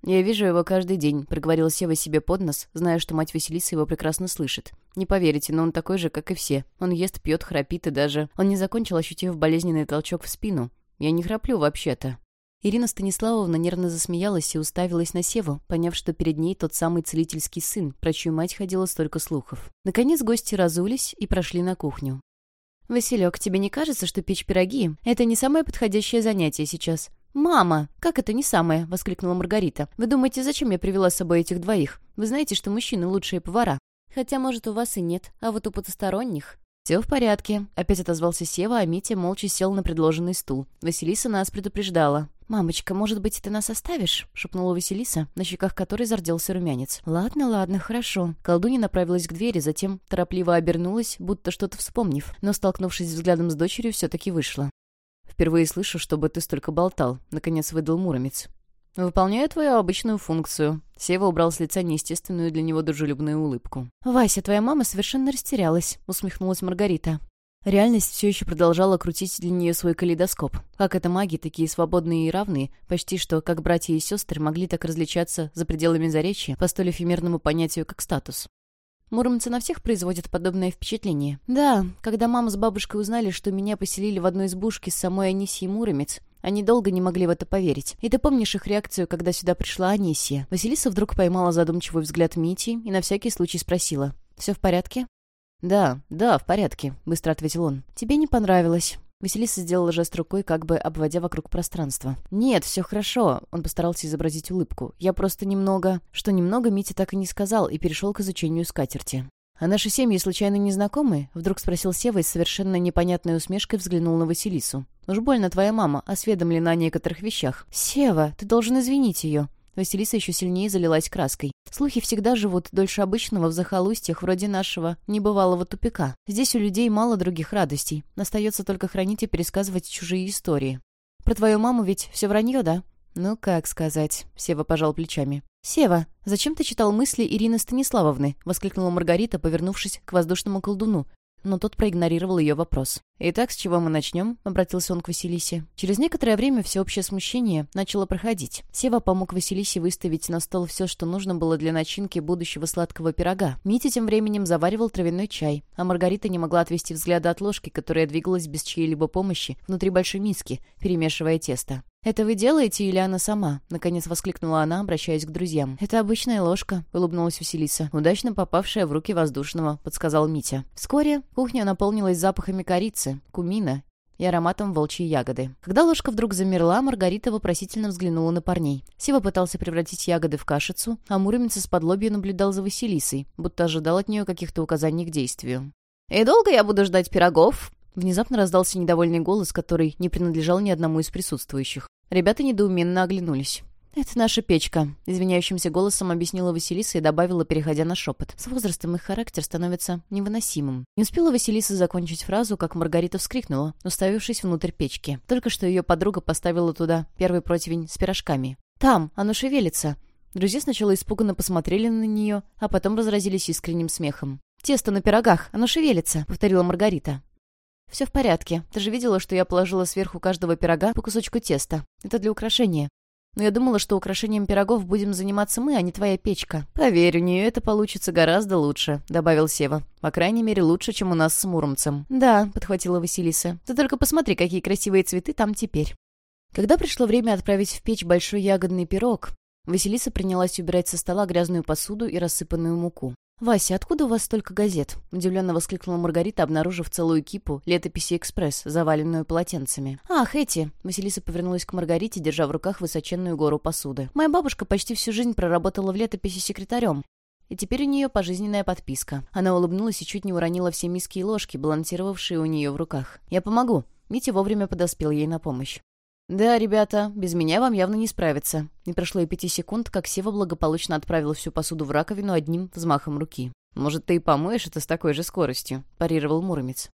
Speaker 1: «Я вижу его каждый день», — проговорил Сева себе под нос, зная, что мать Василиса его прекрасно слышит. «Не поверите, но он такой же, как и все. Он ест, пьет, храпит и даже...» Он не закончил, ощутив болезненный толчок в спину. «Я не храплю вообще-то». Ирина Станиславовна нервно засмеялась и уставилась на Севу, поняв, что перед ней тот самый целительский сын, про чью мать ходило столько слухов. Наконец гости разулись и прошли на кухню. «Василек, тебе не кажется, что печь пироги — это не самое подходящее занятие сейчас?» «Мама! Как это не самое?» — воскликнула Маргарита. «Вы думаете, зачем я привела с собой этих двоих? Вы знаете, что мужчины лучшие повара. Хотя, может, у вас и нет, а вот у потусторонних...» «Все в порядке», — опять отозвался Сева, а Митя молча сел на предложенный стул. Василиса нас предупреждала. «Мамочка, может быть, ты нас оставишь?» — шепнула Василиса, на щеках которой зарделся румянец. «Ладно, ладно, хорошо». Колдунья направилась к двери, затем торопливо обернулась, будто что-то вспомнив, но, столкнувшись взглядом с дочерью, все-таки вышла. «Впервые слышу, чтобы ты столько болтал», — наконец выдал Муромец. «Выполняю твою обычную функцию». Сева убрал с лица неестественную для него дружелюбную улыбку. «Вася, твоя мама совершенно растерялась», — усмехнулась Маргарита. Реальность все еще продолжала крутить для нее свой калейдоскоп. Как это маги, такие свободные и равные, почти что, как братья и сестры, могли так различаться за пределами заречья по столь эфемерному понятию, как статус. Муромцы на всех производят подобное впечатление. Да, когда мама с бабушкой узнали, что меня поселили в одной избушке с самой Анисией Муромец, они долго не могли в это поверить. И ты помнишь их реакцию, когда сюда пришла Анисия? Василиса вдруг поймала задумчивый взгляд Мити и на всякий случай спросила. «Все в порядке?» «Да, да, в порядке», — быстро ответил он. «Тебе не понравилось?» Василиса сделала жест рукой, как бы обводя вокруг пространства. «Нет, все хорошо», — он постарался изобразить улыбку. «Я просто немного...» Что немного, Митя так и не сказал и перешел к изучению скатерти. «А наши семьи случайно не знакомы?» — вдруг спросил Сева и с совершенно непонятной усмешкой взглянул на Василису. «Уж больно твоя мама осведомлена о некоторых вещах». «Сева, ты должен извинить ее». Василиса еще сильнее залилась краской. Слухи всегда живут дольше обычного в захолустьях вроде нашего небывалого тупика. Здесь у людей мало других радостей. Остается только хранить и пересказывать чужие истории. Про твою маму ведь все вранье, да? Ну, как сказать. Сева пожал плечами. «Сева, зачем ты читал мысли Ирины Станиславовны?» — воскликнула Маргарита, повернувшись к воздушному колдуну но тот проигнорировал ее вопрос. «Итак, с чего мы начнем?» — обратился он к Василисе. Через некоторое время всеобщее смущение начало проходить. Сева помог Василисе выставить на стол все, что нужно было для начинки будущего сладкого пирога. Митя тем временем заваривал травяной чай, а Маргарита не могла отвести взгляда от ложки, которая двигалась без чьей-либо помощи внутри большой миски, перемешивая тесто. «Это вы делаете или она сама?» — наконец воскликнула она, обращаясь к друзьям. «Это обычная ложка», — улыбнулась Василиса. «Удачно попавшая в руки воздушного», — подсказал Митя. Вскоре кухня наполнилась запахами корицы, кумина и ароматом волчьей ягоды. Когда ложка вдруг замерла, Маргарита вопросительно взглянула на парней. Сева пытался превратить ягоды в кашицу, а Муромец из-под наблюдал за Василисой, будто ожидал от нее каких-то указаний к действию. «И долго я буду ждать пирогов?» Внезапно раздался недовольный голос, который не принадлежал ни одному из присутствующих. Ребята недоуменно оглянулись. «Это наша печка», — извиняющимся голосом объяснила Василиса и добавила, переходя на шепот. «С возрастом их характер становится невыносимым». Не успела Василиса закончить фразу, как Маргарита вскрикнула, уставившись внутрь печки. Только что ее подруга поставила туда первый противень с пирожками. «Там! Оно шевелится!» Друзья сначала испуганно посмотрели на нее, а потом разразились искренним смехом. «Тесто на пирогах! Оно шевелится!» — повторила Маргарита. «Все в порядке. Ты же видела, что я положила сверху каждого пирога по кусочку теста. Это для украшения. Но я думала, что украшением пирогов будем заниматься мы, а не твоя печка. Поверь, у нее это получится гораздо лучше», — добавил Сева. «По крайней мере, лучше, чем у нас с Муромцем». «Да», — подхватила Василиса. «Ты только посмотри, какие красивые цветы там теперь». Когда пришло время отправить в печь большой ягодный пирог, Василиса принялась убирать со стола грязную посуду и рассыпанную муку. «Вася, откуда у вас столько газет?» — удивленно воскликнула Маргарита, обнаружив целую кипу летописи «Экспресс», заваленную полотенцами. «Ах, эти!» — Василиса повернулась к Маргарите, держа в руках высоченную гору посуды. «Моя бабушка почти всю жизнь проработала в летописи секретарем. И теперь у нее пожизненная подписка. Она улыбнулась и чуть не уронила все миски и ложки, балансировавшие у нее в руках. «Я помогу». Митя вовремя подоспел ей на помощь. «Да, ребята, без меня вам явно не справиться». Не прошло и пяти секунд, как Сева благополучно отправил всю посуду в раковину одним взмахом руки. «Может, ты и помоешь это с такой же скоростью?» — парировал Муромец.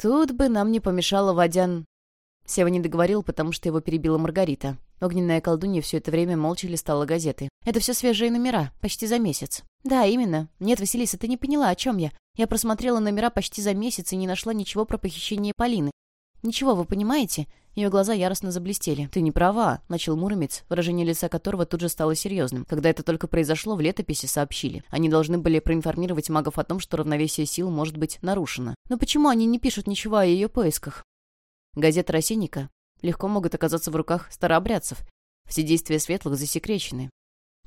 Speaker 1: «Тут бы нам не помешало водян...» Сева не договорил, потому что его перебила Маргарита. Огненная колдунья все это время молча листала газеты. «Это все свежие номера, почти за месяц». «Да, именно. Нет, Василиса, ты не поняла, о чем я. Я просмотрела номера почти за месяц и не нашла ничего про похищение Полины. Ничего, вы понимаете? Ее глаза яростно заблестели. «Ты не права», — начал Муромец, выражение лица которого тут же стало серьезным. Когда это только произошло, в летописи сообщили. Они должны были проинформировать магов о том, что равновесие сил может быть нарушено. Но почему они не пишут ничего о ее поисках? Газета «Росинника» легко могут оказаться в руках старообрядцев. Все действия светлых засекречены.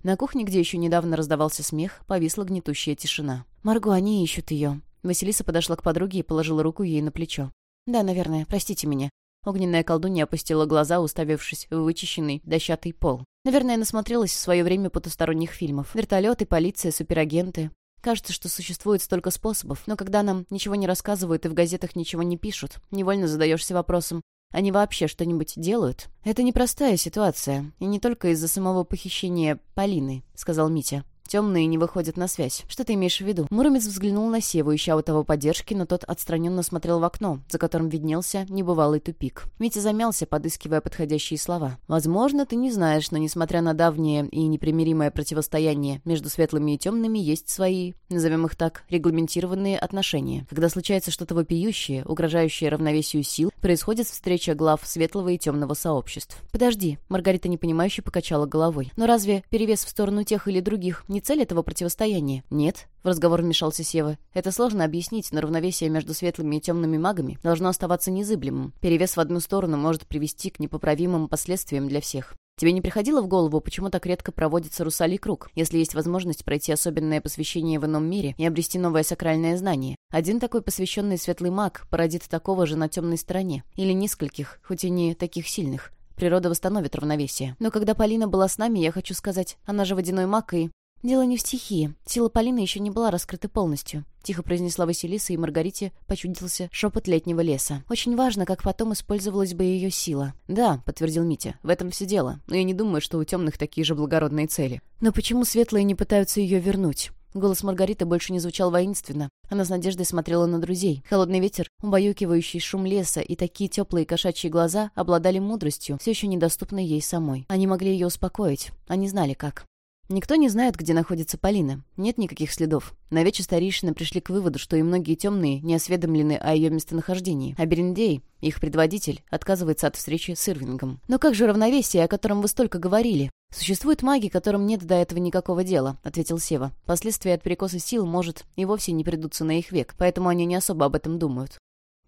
Speaker 1: На кухне, где еще недавно раздавался смех, повисла гнетущая тишина. «Марго, они ищут ее». Василиса подошла к подруге и положила руку ей на плечо. «Да, наверное, простите меня. Огненная колдунья опустила глаза, уставившись в вычищенный дощатый пол. Наверное, насмотрелась в свое время потусторонних фильмов. Вертолеты, полиция, суперагенты. Кажется, что существует столько способов, но когда нам ничего не рассказывают и в газетах ничего не пишут, невольно задаешься вопросом, они вообще что-нибудь делают? Это непростая ситуация, и не только из-за самого похищения Полины, сказал Митя. Темные не выходят на связь. Что ты имеешь в виду? Муромец взглянул на Севу, ища у того поддержки, но тот отстраненно смотрел в окно, за которым виднелся небывалый тупик. Митя замялся, подыскивая подходящие слова. «Возможно, ты не знаешь, но несмотря на давнее и непримиримое противостояние между светлыми и темными, есть свои, назовем их так, регламентированные отношения. Когда случается что-то вопиющее, угрожающее равновесию сил, происходит встреча глав светлого и темного сообществ. «Подожди», — Маргарита непонимающе покачала головой. «Но разве перевес в сторону тех или других не цель этого противостояния. Нет, в разговор вмешался Сева. Это сложно объяснить, но равновесие между светлыми и темными магами должно оставаться незыблемым. Перевес в одну сторону может привести к непоправимым последствиям для всех. Тебе не приходило в голову, почему так редко проводится русалий круг, если есть возможность пройти особенное посвящение в ином мире и обрести новое сакральное знание? Один такой посвященный светлый маг породит такого же на темной стороне. Или нескольких, хоть и не таких сильных. Природа восстановит равновесие. Но когда Полина была с нами, я хочу сказать, она же водяной маг и... Дело не в стихии. Сила Полины еще не была раскрыта полностью. тихо произнесла Василиса, и Маргарите почудился шепот летнего леса. «Очень важно, как потом использовалась бы ее сила». «Да», — подтвердил Митя, — «в этом все дело. Но я не думаю, что у темных такие же благородные цели». «Но почему светлые не пытаются ее вернуть?» Голос Маргариты больше не звучал воинственно. Она с надеждой смотрела на друзей. Холодный ветер, убаюкивающий шум леса и такие теплые кошачьи глаза обладали мудростью, все еще недоступной ей самой. Они могли ее успокоить. Они знали, как. Никто не знает, где находится Полина. Нет никаких следов. Навече старейшины пришли к выводу, что и многие темные не осведомлены о ее местонахождении. А Берендей, их предводитель, отказывается от встречи с Ирвингом. Но как же равновесие, о котором вы столько говорили? «Существуют маги, которым нет до этого никакого дела», — ответил Сева. «Последствия от перекоса сил, может, и вовсе не придутся на их век, поэтому они не особо об этом думают».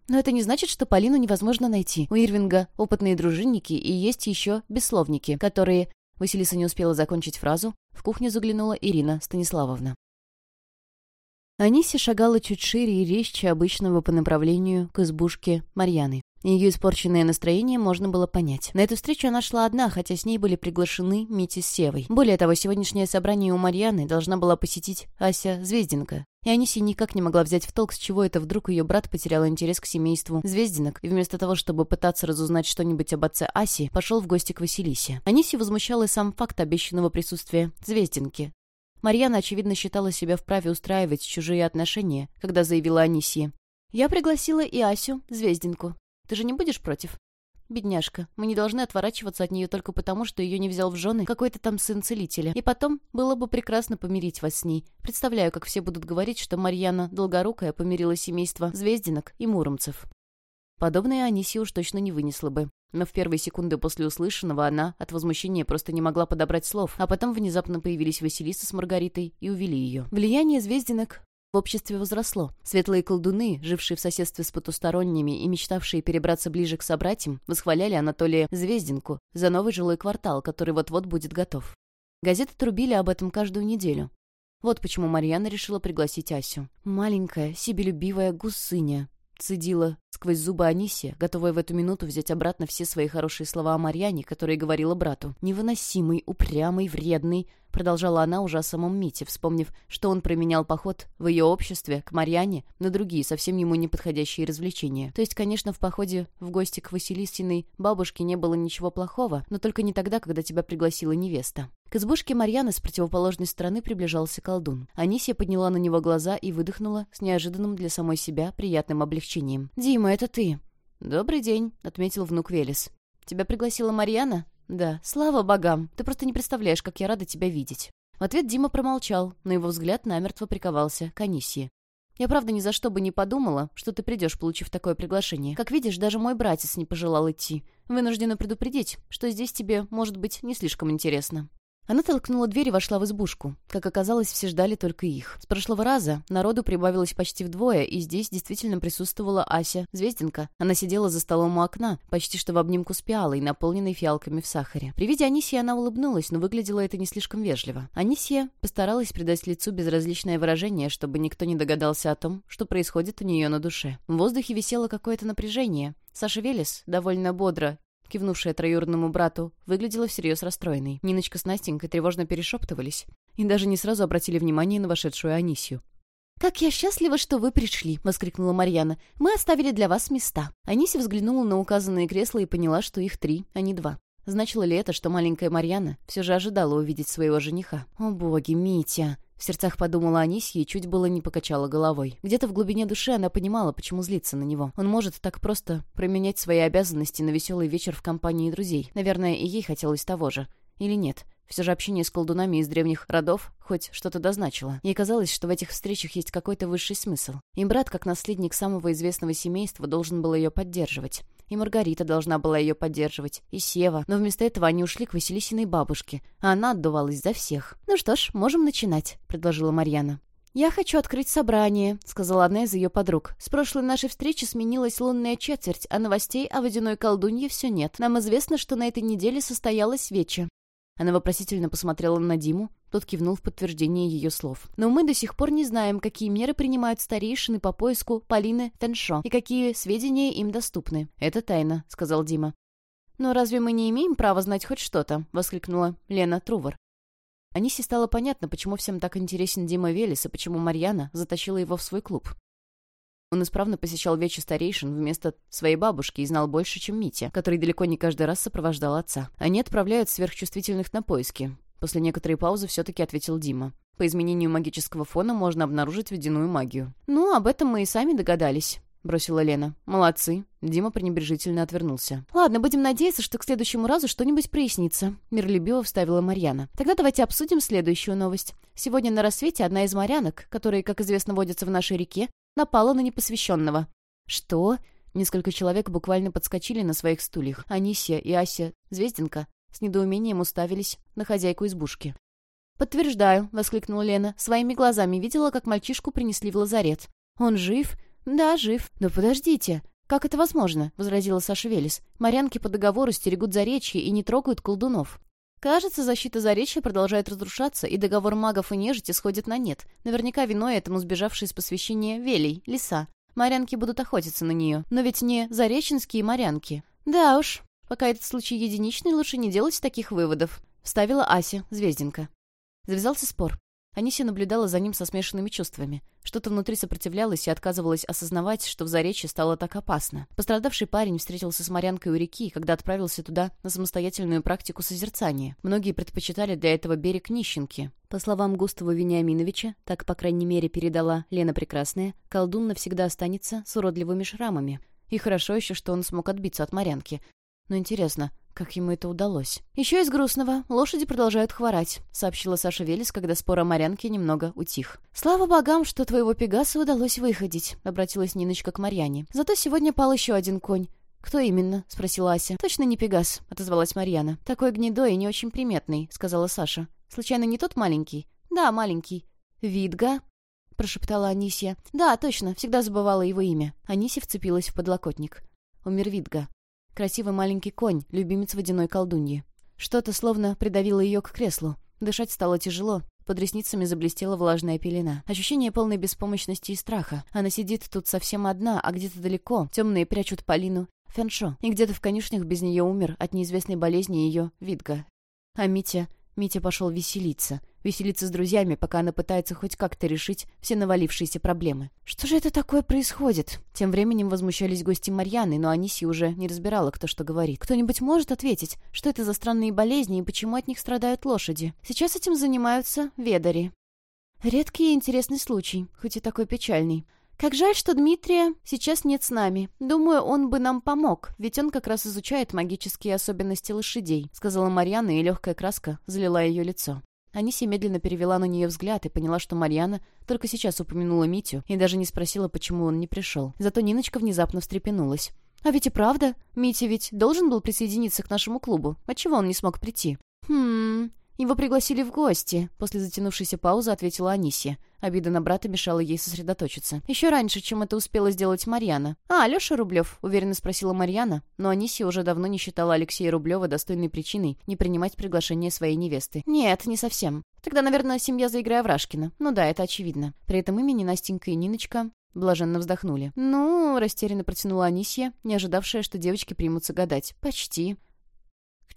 Speaker 1: Но это не значит, что Полину невозможно найти. У Ирвинга опытные дружинники и есть еще бессловники, которые... Василиса не успела закончить фразу. В кухню заглянула Ирина Станиславовна. Аниси шагала чуть шире и резче обычного по направлению к избушке Марьяны. Ее испорченное настроение можно было понять. На эту встречу она шла одна, хотя с ней были приглашены Мити с Севой. Более того, сегодняшнее собрание у Марьяны должна была посетить Ася Звездинка. И Аниси никак не могла взять в толк, с чего это вдруг ее брат потерял интерес к семейству Звездинок, и вместо того, чтобы пытаться разузнать что-нибудь об отце Аси, пошел в гости к Василисе. Аниси возмущал сам факт обещанного присутствия Звездинки. Марьяна, очевидно, считала себя вправе устраивать чужие отношения, когда заявила Аниси. «Я пригласила и Асю, Звездинку. Ты же не будешь против?» Бедняжка, мы не должны отворачиваться от нее только потому, что ее не взял в жены какой-то там сын целителя. И потом, было бы прекрасно помирить вас с ней. Представляю, как все будут говорить, что Марьяна Долгорукая помирила семейство Звездинок и Муромцев. Подобное Анисия уж точно не вынесла бы. Но в первые секунды после услышанного она от возмущения просто не могла подобрать слов, а потом внезапно появились Василиса с Маргаритой и увели ее. Влияние Звездинок в обществе возросло. Светлые колдуны, жившие в соседстве с потусторонними и мечтавшие перебраться ближе к собратьям, восхваляли Анатолия Звездинку за новый жилой квартал, который вот-вот будет готов. Газеты трубили об этом каждую неделю. Вот почему Марьяна решила пригласить Асю. Маленькая, себелюбивая гусыня. Цедила сквозь зубы Анисия, готовая в эту минуту взять обратно все свои хорошие слова о Марьяне, которые говорила брату. Невыносимый, упрямый, вредный, Продолжала она уже о самом Мите, вспомнив, что он променял поход в ее обществе к Марьяне на другие, совсем ему неподходящие развлечения. То есть, конечно, в походе в гости к Василисиной бабушке не было ничего плохого, но только не тогда, когда тебя пригласила невеста. К избушке Марьяны с противоположной стороны приближался колдун. Анисия подняла на него глаза и выдохнула с неожиданным для самой себя приятным облегчением. «Дима, это ты!» «Добрый день», — отметил внук Велес. «Тебя пригласила Марьяна?» «Да, слава богам, ты просто не представляешь, как я рада тебя видеть». В ответ Дима промолчал, но его взгляд намертво приковался к Анисии. «Я правда ни за что бы не подумала, что ты придешь, получив такое приглашение. Как видишь, даже мой братец не пожелал идти. Вынуждена предупредить, что здесь тебе, может быть, не слишком интересно». Она толкнула дверь и вошла в избушку. Как оказалось, все ждали только их. С прошлого раза народу прибавилось почти вдвое, и здесь действительно присутствовала Ася Звезденко. Она сидела за столом у окна, почти что в обнимку с пиалой, наполненной фиалками в сахаре. При виде Анисии она улыбнулась, но выглядело это не слишком вежливо. Анисия постаралась придать лицу безразличное выражение, чтобы никто не догадался о том, что происходит у нее на душе. В воздухе висело какое-то напряжение. Саша Велес довольно бодро кивнувшая троюродному брату, выглядела всерьез расстроенной. Ниночка с Настенькой тревожно перешептывались и даже не сразу обратили внимание на вошедшую Анисию. «Как я счастлива, что вы пришли!» — воскликнула Марьяна. «Мы оставили для вас места». Анисия взглянула на указанные кресла и поняла, что их три, а не два. Значило ли это, что маленькая Марьяна все же ожидала увидеть своего жениха? «О боги, Митя!» В сердцах подумала Анисья и чуть было не покачала головой. Где-то в глубине души она понимала, почему злиться на него. Он может так просто променять свои обязанности на веселый вечер в компании друзей. Наверное, и ей хотелось того же. Или нет? Все же общение с колдунами из древних родов хоть что-то дозначило. Ей казалось, что в этих встречах есть какой-то высший смысл. И брат, как наследник самого известного семейства, должен был ее поддерживать. И Маргарита должна была ее поддерживать, и Сева. Но вместо этого они ушли к Василисиной бабушке, а она отдувалась за всех. «Ну что ж, можем начинать», — предложила Марьяна. «Я хочу открыть собрание», — сказала одна из ее подруг. «С прошлой нашей встречи сменилась лунная четверть, а новостей о водяной колдунье все нет. Нам известно, что на этой неделе состоялась веча. Она вопросительно посмотрела на Диму, тот кивнул в подтверждение ее слов. «Но мы до сих пор не знаем, какие меры принимают старейшины по поиску Полины Теншо и какие сведения им доступны. Это тайна», — сказал Дима. «Но разве мы не имеем права знать хоть что-то?» — воскликнула Лена Трувор. Анисе стало понятно, почему всем так интересен Дима Велес и почему Марьяна затащила его в свой клуб. Он исправно посещал вечер старейшин вместо своей бабушки и знал больше, чем Митя, который далеко не каждый раз сопровождал отца. Они отправляют сверхчувствительных на поиски. После некоторой паузы все-таки ответил Дима. По изменению магического фона можно обнаружить водяную магию. «Ну, об этом мы и сами догадались», — бросила Лена. «Молодцы». Дима пренебрежительно отвернулся. «Ладно, будем надеяться, что к следующему разу что-нибудь прояснится», — миролюбиво вставила Марьяна. «Тогда давайте обсудим следующую новость. Сегодня на рассвете одна из морянок, которые, как известно, водятся в нашей реке, напала на непосвященного». «Что?» Несколько человек буквально подскочили на своих стульях. Анисия и Ася Звезденко с недоумением уставились на хозяйку избушки. «Подтверждаю», — воскликнула Лена. «Своими глазами видела, как мальчишку принесли в лазарет. Он жив?» «Да, жив. Но подождите. Как это возможно?» — возразила Саша Велес. «Морянки по договору стерегут заречье и не трогают колдунов». Кажется, защита Заречья продолжает разрушаться, и договор магов и нежити сходит на нет. Наверняка виной этому сбежавшие из посвящения Велей, леса. Морянки будут охотиться на нее. Но ведь не зареченские морянки. Да уж, пока этот случай единичный, лучше не делать таких выводов. Вставила Ася, Звезденко. Завязался спор. Анисия наблюдала за ним со смешанными чувствами. Что-то внутри сопротивлялось и отказывалось осознавать, что в Заречье стало так опасно. Пострадавший парень встретился с морянкой у реки, когда отправился туда на самостоятельную практику созерцания. Многие предпочитали для этого берег нищенки. По словам Густава Вениаминовича, так, по крайней мере, передала Лена Прекрасная, колдун навсегда останется с уродливыми шрамами. И хорошо еще, что он смог отбиться от морянки. Но интересно, как ему это удалось? «Еще из грустного. Лошади продолжают хворать», — сообщила Саша Велес, когда спор о морянке немного утих. «Слава богам, что твоего Пегаса удалось выходить», — обратилась Ниночка к Марьяне. «Зато сегодня пал еще один конь. «Кто именно?» — спросила Ася. «Точно не Пегас», — отозвалась Марьяна. «Такой гнедой и не очень приметный», — сказала Саша. «Случайно не тот маленький?» «Да, маленький». «Видга?» — прошептала Анисия. «Да, точно, всегда забывала его имя». Анисия вцепилась в подлокотник. «Умер Видга. Красивый маленький конь, любимец водяной колдуньи. Что-то словно придавило ее к креслу. Дышать стало тяжело. Под ресницами заблестела влажная пелена. Ощущение полной беспомощности и страха. Она сидит тут совсем одна, а где-то далеко темные прячут Полину Феншо. И где-то в конюшнях без нее умер от неизвестной болезни ее Видга. А Митя... Митя пошел веселиться. Веселиться с друзьями, пока она пытается хоть как-то решить все навалившиеся проблемы. Что же это такое происходит? Тем временем возмущались гости Марьяны, но Аниси уже не разбирала, кто что говорит. Кто-нибудь может ответить, что это за странные болезни и почему от них страдают лошади? Сейчас этим занимаются ведари. Редкий и интересный случай, хоть и такой печальный. Как жаль, что Дмитрия сейчас нет с нами. Думаю, он бы нам помог, ведь он как раз изучает магические особенности лошадей», — сказала Марьяна, и легкая краска залила ее лицо. Анисия медленно перевела на нее взгляд и поняла, что Марьяна только сейчас упомянула Митю и даже не спросила, почему он не пришел. Зато Ниночка внезапно встрепенулась. «А ведь и правда. Митя ведь должен был присоединиться к нашему клубу. Отчего он не смог прийти?» «Хм... Его пригласили в гости», — после затянувшейся паузы ответила Анисия. Обида на брата мешала ей сосредоточиться. «Еще раньше, чем это успела сделать Марьяна». «А, Алеша Рублев?» — уверенно спросила Марьяна, но Анисия уже давно не считала Алексея Рублева достойной причиной не принимать приглашение своей невесты. «Нет, не совсем. Тогда, наверное, семья заиграя Врашкина. Ну да, это очевидно». При этом имени Настенька и Ниночка Блаженно вздохнули. «Ну...» — растерянно протянула Анисия, не ожидавшая, что девочки примутся гадать. «Почти».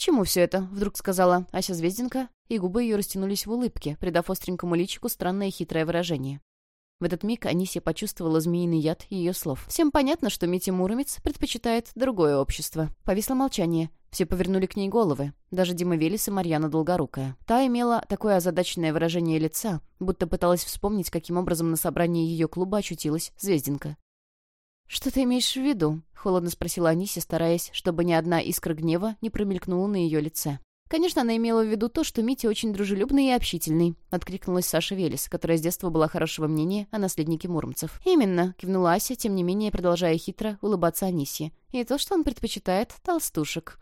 Speaker 1: «К чему все это?» — вдруг сказала Ася Звезденко, и губы ее растянулись в улыбке, придав остренькому личику странное хитрое выражение. В этот миг Анисия почувствовала змеиный яд ее слов. Всем понятно, что Митя Муромец предпочитает другое общество. Повисло молчание. Все повернули к ней головы. Даже Дима Велес и Марьяна Долгорукая. Та имела такое озадаченное выражение лица, будто пыталась вспомнить, каким образом на собрании ее клуба очутилась Звезденка. «Что ты имеешь в виду?» — холодно спросила Анисия, стараясь, чтобы ни одна искра гнева не промелькнула на ее лице. Конечно, она имела в виду то, что Митя очень дружелюбный и общительный, откликнулась Саша Велес, которая с детства была хорошего мнения о наследнике Муромцев. Именно, кивнула Ася, тем не менее продолжая хитро улыбаться Анисе. И то, что он предпочитает толстушек.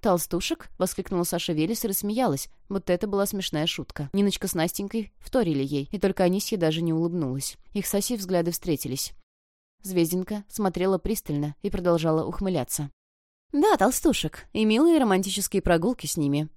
Speaker 1: «Толстушек?» — воскликнула Саша Велес и рассмеялась, будто это была смешная шутка. Ниночка с Настенькой вторили ей, и только Анисья даже не улыбнулась. Их с Асей взгляды встретились. Звезденка смотрела пристально и продолжала ухмыляться. «Да, толстушек. И милые романтические прогулки с ними.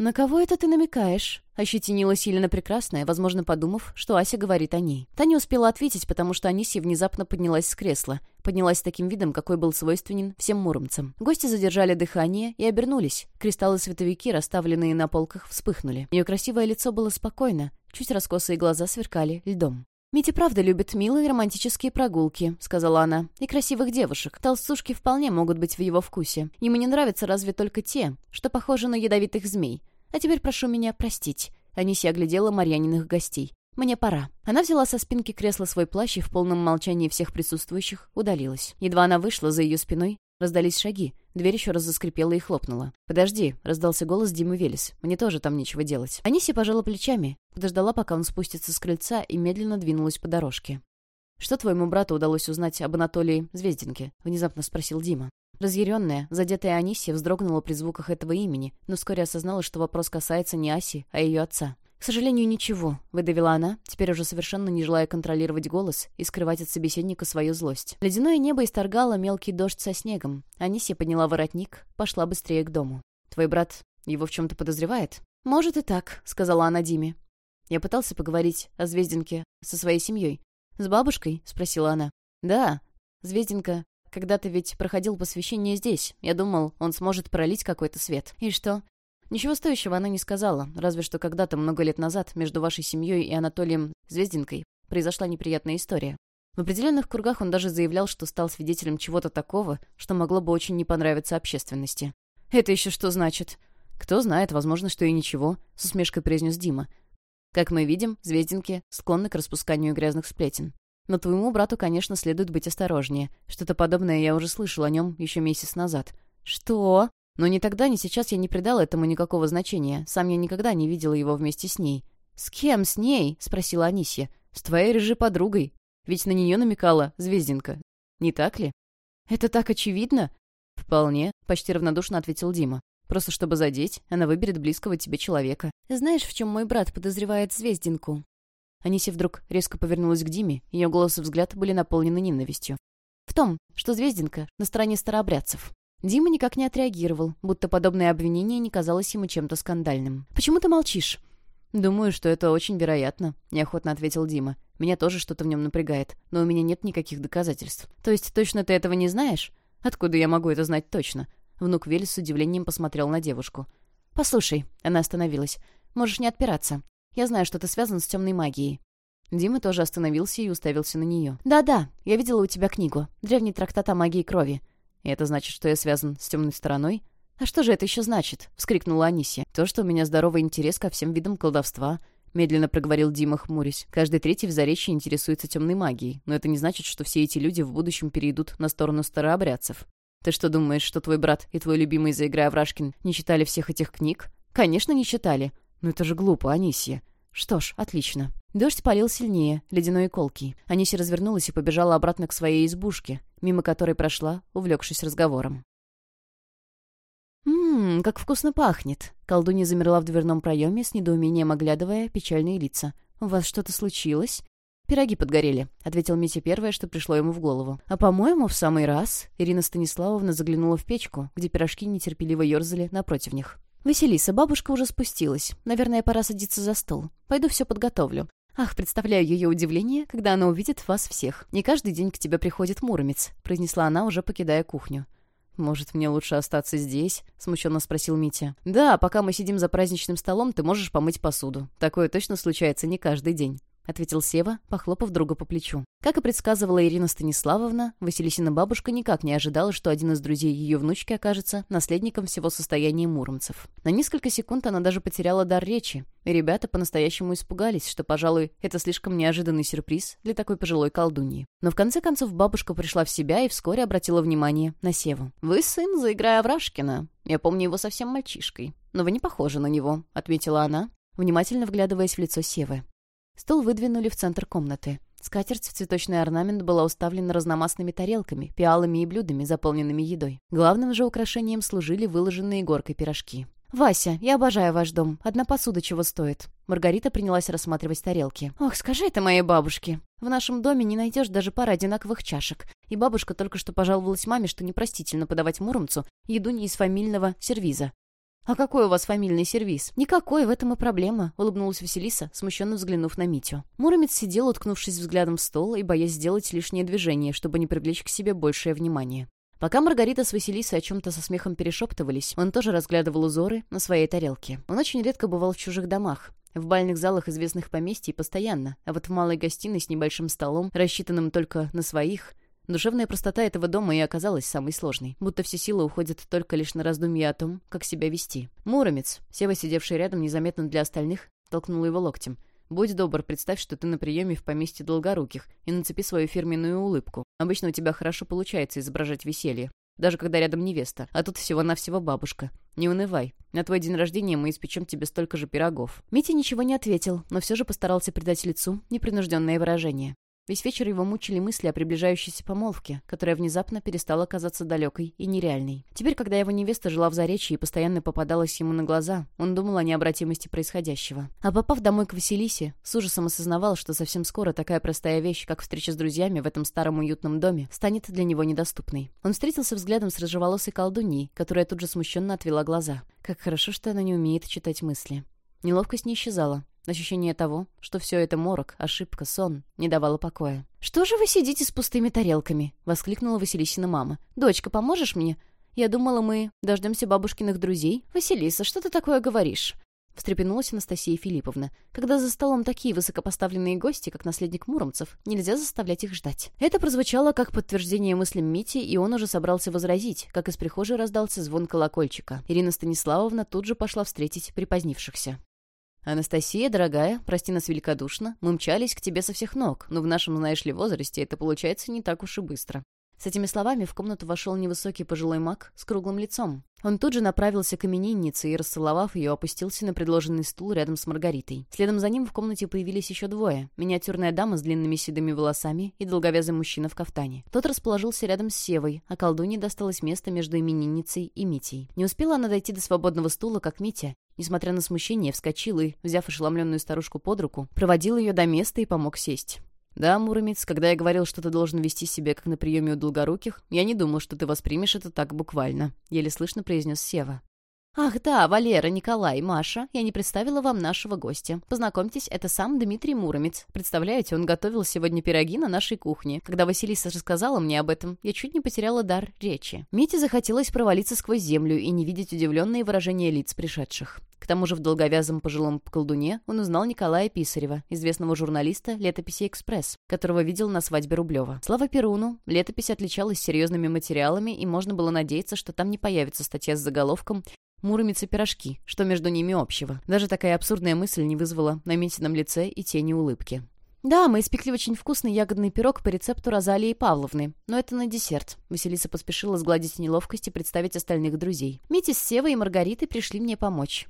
Speaker 1: «На кого это ты намекаешь?» — ощетинила сильно прекрасная, возможно, подумав, что Ася говорит о ней. Та не успела ответить, потому что Анисия внезапно поднялась с кресла. Поднялась таким видом, какой был свойственен всем муромцам. Гости задержали дыхание и обернулись. Кристаллы-световики, расставленные на полках, вспыхнули. Ее красивое лицо было спокойно, чуть раскосые глаза сверкали льдом. «Митя правда любит милые романтические прогулки», — сказала она, — «и красивых девушек. Толстушки вполне могут быть в его вкусе. Ему не нравятся разве только те, что похожи на ядовитых змей. А теперь прошу меня простить». Анисия оглядела Марьяниных гостей. «Мне пора». Она взяла со спинки кресла свой плащ и в полном молчании всех присутствующих удалилась. Едва она вышла, за ее спиной раздались шаги. Дверь еще раз заскрипела и хлопнула. «Подожди», — раздался голос Димы Велес. «Мне тоже там нечего делать». Анисия пожала плечами, подождала, пока он спустится с крыльца и медленно двинулась по дорожке. «Что твоему брату удалось узнать об Анатолии Звездинке?» — внезапно спросил Дима. Разъяренная, задетая Анисия вздрогнула при звуках этого имени, но вскоре осознала, что вопрос касается не Аси, а ее отца. «К сожалению, ничего», — выдавила она, теперь уже совершенно не желая контролировать голос и скрывать от собеседника свою злость. Ледяное небо исторгало мелкий дождь со снегом. Анисия подняла воротник, пошла быстрее к дому. «Твой брат его в чем-то подозревает?» «Может и так», — сказала она Диме. Я пытался поговорить о Звездинке со своей семьей. «С бабушкой?» — спросила она. «Да. Звездинка когда-то ведь проходил посвящение здесь. Я думал, он сможет пролить какой-то свет. И что? Ничего стоящего она не сказала, разве что когда-то много лет назад между вашей семьей и Анатолием Звездинкой произошла неприятная история. В определенных кругах он даже заявлял, что стал свидетелем чего-то такого, что могло бы очень не понравиться общественности. «Это еще что значит?» «Кто знает, возможно, что и ничего», — с усмешкой произнес Дима. «Как мы видим, звездинки склонны к распусканию грязных сплетен. Но твоему брату, конечно, следует быть осторожнее. Что-то подобное я уже слышал о нем еще месяц назад». «Что?» Но ни тогда, ни сейчас я не придала этому никакого значения. Сам я никогда не видела его вместе с ней. «С кем с ней?» — спросила Анисия. «С твоей рыжей подругой. Ведь на нее намекала Звездинка. Не так ли?» «Это так очевидно?» «Вполне», — почти равнодушно ответил Дима. «Просто чтобы задеть, она выберет близкого тебе человека». «Знаешь, в чем мой брат подозревает Звездинку?» Анисия вдруг резко повернулась к Диме, ее голос и взгляд были наполнены ненавистью. «В том, что Звездинка на стороне старообрядцев. Дима никак не отреагировал, будто подобное обвинение не казалось ему чем-то скандальным. «Почему ты молчишь?» «Думаю, что это очень вероятно», — неохотно ответил Дима. «Меня тоже что-то в нем напрягает, но у меня нет никаких доказательств». «То есть точно ты этого не знаешь?» «Откуда я могу это знать точно?» Внук Велес с удивлением посмотрел на девушку. «Послушай», — она остановилась, — «можешь не отпираться. Я знаю, что ты связан с темной магией». Дима тоже остановился и уставился на нее. «Да-да, я видела у тебя книгу. Древний трактат о магии крови. И это значит, что я связан с темной стороной? А что же это еще значит? вскрикнула Анисия. То, что у меня здоровый интерес ко всем видам колдовства. Медленно проговорил Дима, хмурясь. Каждый третий в Заречье интересуется темной магией, но это не значит, что все эти люди в будущем перейдут на сторону старообрядцев. Ты что думаешь, что твой брат и твой любимый Заиграй Аврашкин не читали всех этих книг? Конечно, не читали. Но это же глупо, Анисия. Что ж, отлично. Дождь полил сильнее, ледяной и колкий. Развернулась и побежала обратно к своей избушке, мимо которой прошла, увлекшись разговором. «Ммм, как вкусно пахнет!» Колдунья замерла в дверном проеме, с недоумением оглядывая печальные лица. «У вас что-то случилось?» «Пироги подгорели», — ответил Митя первое, что пришло ему в голову. «А, по-моему, в самый раз...» Ирина Станиславовна заглянула в печку, где пирожки нетерпеливо ерзали напротив них. «Василиса, бабушка уже спустилась. Наверное, пора садиться за стол. Пойду все подготовлю. «Ах, представляю ее удивление, когда она увидит вас всех. Не каждый день к тебе приходит Муромец», — произнесла она, уже покидая кухню. «Может, мне лучше остаться здесь?» — смущенно спросил Митя. «Да, пока мы сидим за праздничным столом, ты можешь помыть посуду. Такое точно случается не каждый день». — ответил Сева, похлопав друга по плечу. Как и предсказывала Ирина Станиславовна, Василисина бабушка никак не ожидала, что один из друзей ее внучки окажется наследником всего состояния муромцев. На несколько секунд она даже потеряла дар речи, и ребята по-настоящему испугались, что, пожалуй, это слишком неожиданный сюрприз для такой пожилой колдуньи. Но в конце концов бабушка пришла в себя и вскоре обратила внимание на Севу. «Вы сын, заиграя Аврашкина. Я помню его совсем мальчишкой. Но вы не похожи на него», — отметила она, внимательно вглядываясь в лицо Севы. Стол выдвинули в центр комнаты. Скатерть в цветочный орнамент была уставлена разномастными тарелками, пиалами и блюдами, заполненными едой. Главным же украшением служили выложенные горкой пирожки. «Вася, я обожаю ваш дом. Одна посуда чего стоит». Маргарита принялась рассматривать тарелки. «Ох, скажи это моей бабушке. В нашем доме не найдешь даже пары одинаковых чашек. И бабушка только что пожаловалась маме, что непростительно подавать муромцу еду не из фамильного сервиза. «А какой у вас фамильный сервиз?» «Никакой, в этом и проблема», — улыбнулась Василиса, смущенно взглянув на Митю. Муромец сидел, уткнувшись взглядом в стол и боясь сделать лишнее движение, чтобы не привлечь к себе большее внимание. Пока Маргарита с Василисой о чем-то со смехом перешептывались, он тоже разглядывал узоры на своей тарелке. Он очень редко бывал в чужих домах. В бальных залах известных поместий постоянно, а вот в малой гостиной с небольшим столом, рассчитанным только на своих, Душевная простота этого дома и оказалась самой сложной, будто все силы уходят только лишь на раздумье о том, как себя вести. Муромец, Сева, сидевший рядом, незаметно для остальных, толкнул его локтем. «Будь добр, представь, что ты на приеме в поместье Долгоруких, и нацепи свою фирменную улыбку. Обычно у тебя хорошо получается изображать веселье, даже когда рядом невеста, а тут всего-навсего бабушка. Не унывай. На твой день рождения мы испечем тебе столько же пирогов». Митя ничего не ответил, но все же постарался придать лицу непринужденное выражение. Весь вечер его мучили мысли о приближающейся помолвке, которая внезапно перестала казаться далекой и нереальной. Теперь, когда его невеста жила в Заречье и постоянно попадалась ему на глаза, он думал о необратимости происходящего. А попав домой к Василисе, с ужасом осознавал, что совсем скоро такая простая вещь, как встреча с друзьями в этом старом уютном доме, станет для него недоступной. Он встретился взглядом с рыжеволосой колдуньей, которая тут же смущенно отвела глаза. Как хорошо, что она не умеет читать мысли. Неловкость не исчезала, Ощущение того, что все это морок, ошибка, сон, не давало покоя. «Что же вы сидите с пустыми тарелками?» — воскликнула Василисина мама. «Дочка, поможешь мне? Я думала, мы дождемся бабушкиных друзей. Василиса, что ты такое говоришь?» Встрепенулась Анастасия Филипповна. «Когда за столом такие высокопоставленные гости, как наследник Муромцев, нельзя заставлять их ждать». Это прозвучало как подтверждение мыслям Мити, и он уже собрался возразить, как из прихожей раздался звон колокольчика. Ирина Станиславовна тут же пошла встретить припозднившихся. «Анастасия, дорогая, прости нас великодушно, мы мчались к тебе со всех ног, но в нашем, знаешь ли, возрасте это получается не так уж и быстро». С этими словами в комнату вошел невысокий пожилой маг с круглым лицом. Он тут же направился к имениннице и, расцеловав ее, опустился на предложенный стул рядом с Маргаритой. Следом за ним в комнате появились еще двое. Миниатюрная дама с длинными седыми волосами и долговязый мужчина в кафтане. Тот расположился рядом с Севой, а колдуне досталось место между именинницей и Митей. Не успела она дойти до свободного стула, как Митя, несмотря на смущение, вскочил и, взяв ошеломленную старушку под руку, проводил ее до места и помог сесть. «Да, Муромец, когда я говорил, что ты должен вести себя как на приеме у долгоруких, я не думал, что ты воспримешь это так буквально», — еле слышно произнес Сева. «Ах да, Валера, Николай, Маша, я не представила вам нашего гостя. Познакомьтесь, это сам Дмитрий Муромец. Представляете, он готовил сегодня пироги на нашей кухне. Когда Василиса рассказала мне об этом, я чуть не потеряла дар речи. Мите захотелось провалиться сквозь землю и не видеть удивленные выражения лиц пришедших. К тому же в долговязом пожилом колдуне он узнал Николая Писарева, известного журналиста летописи «Экспресс», которого видел на свадьбе Рублева. Слава Перуну, летопись отличалась серьезными материалами, и можно было надеяться, что там не появится статья с заголовком Муромец пирожки, что между ними общего. Даже такая абсурдная мысль не вызвала на Митином лице и тени улыбки. «Да, мы испекли очень вкусный ягодный пирог по рецепту Розалии Павловны, но это на десерт». Василиса поспешила сгладить неловкость и представить остальных друзей. Митя с Севой и Маргаритой пришли мне помочь.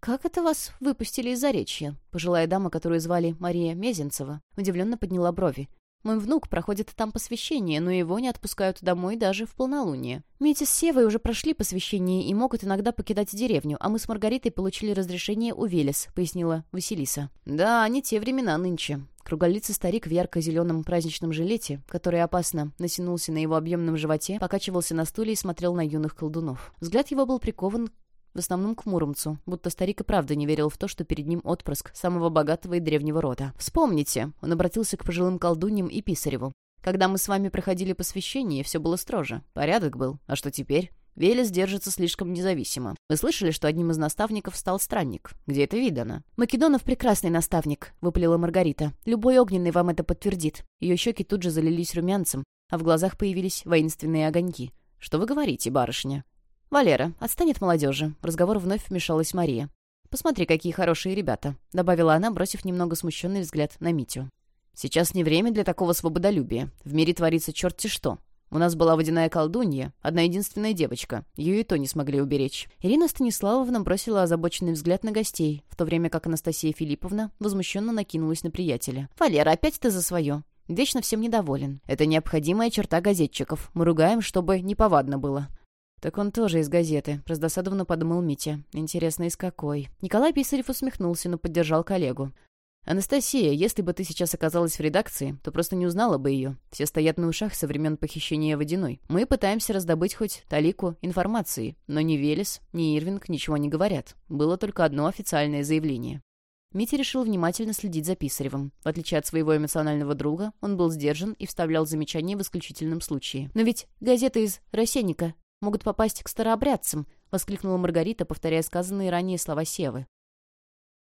Speaker 1: «Как это вас выпустили из Заречья?» Пожилая дама, которую звали Мария Мезенцева, удивленно подняла брови. Мой внук проходит там посвящение, но его не отпускают домой даже в полнолуние. Митя с Севой уже прошли посвящение и могут иногда покидать деревню, а мы с Маргаритой получили разрешение у Велес», — пояснила Василиса. «Да, не те времена нынче». Круголицый старик в ярко-зеленом праздничном жилете, который опасно натянулся на его объемном животе, покачивался на стуле и смотрел на юных колдунов. Взгляд его был прикован в основном к Муромцу, будто старик и правда не верил в то, что перед ним отпрыск самого богатого и древнего рода. «Вспомните», — он обратился к пожилым колдуньям и писареву. «Когда мы с вами проходили посвящение, все было строже. Порядок был. А что теперь?» Велес держится слишком независимо. Вы слышали, что одним из наставников стал странник? Где это видано? «Македонов прекрасный наставник», — выпалила Маргарита. «Любой огненный вам это подтвердит». Ее щеки тут же залились румянцем, а в глазах появились воинственные огоньки. «Что вы говорите, барышня?» «Валера, отстанет молодежи», — в разговор вновь вмешалась Мария. «Посмотри, какие хорошие ребята», — добавила она, бросив немного смущенный взгляд на Митю. «Сейчас не время для такого свободолюбия. В мире творится черти что. У нас была водяная колдунья, одна единственная девочка. Ее и то не смогли уберечь». Ирина Станиславовна бросила озабоченный взгляд на гостей, в то время как Анастасия Филипповна возмущенно накинулась на приятеля. «Валера, опять ты за свое. Вечно всем недоволен. Это необходимая черта газетчиков. Мы ругаем, чтобы неповадно было. «Так он тоже из газеты», — раздосадованно подумал Митя. «Интересно, из какой?» Николай Писарев усмехнулся, но поддержал коллегу. «Анастасия, если бы ты сейчас оказалась в редакции, то просто не узнала бы ее. Все стоят на ушах со времен похищения Водяной. Мы пытаемся раздобыть хоть талику информации, но ни Велес, ни Ирвинг ничего не говорят. Было только одно официальное заявление. Митя решил внимательно следить за Писаревым. В отличие от своего эмоционального друга, он был сдержан и вставлял замечания в исключительном случае. «Но ведь газеты из «Рассенника» могут попасть к старообрядцам», — воскликнула Маргарита, повторяя сказанные ранее слова Севы.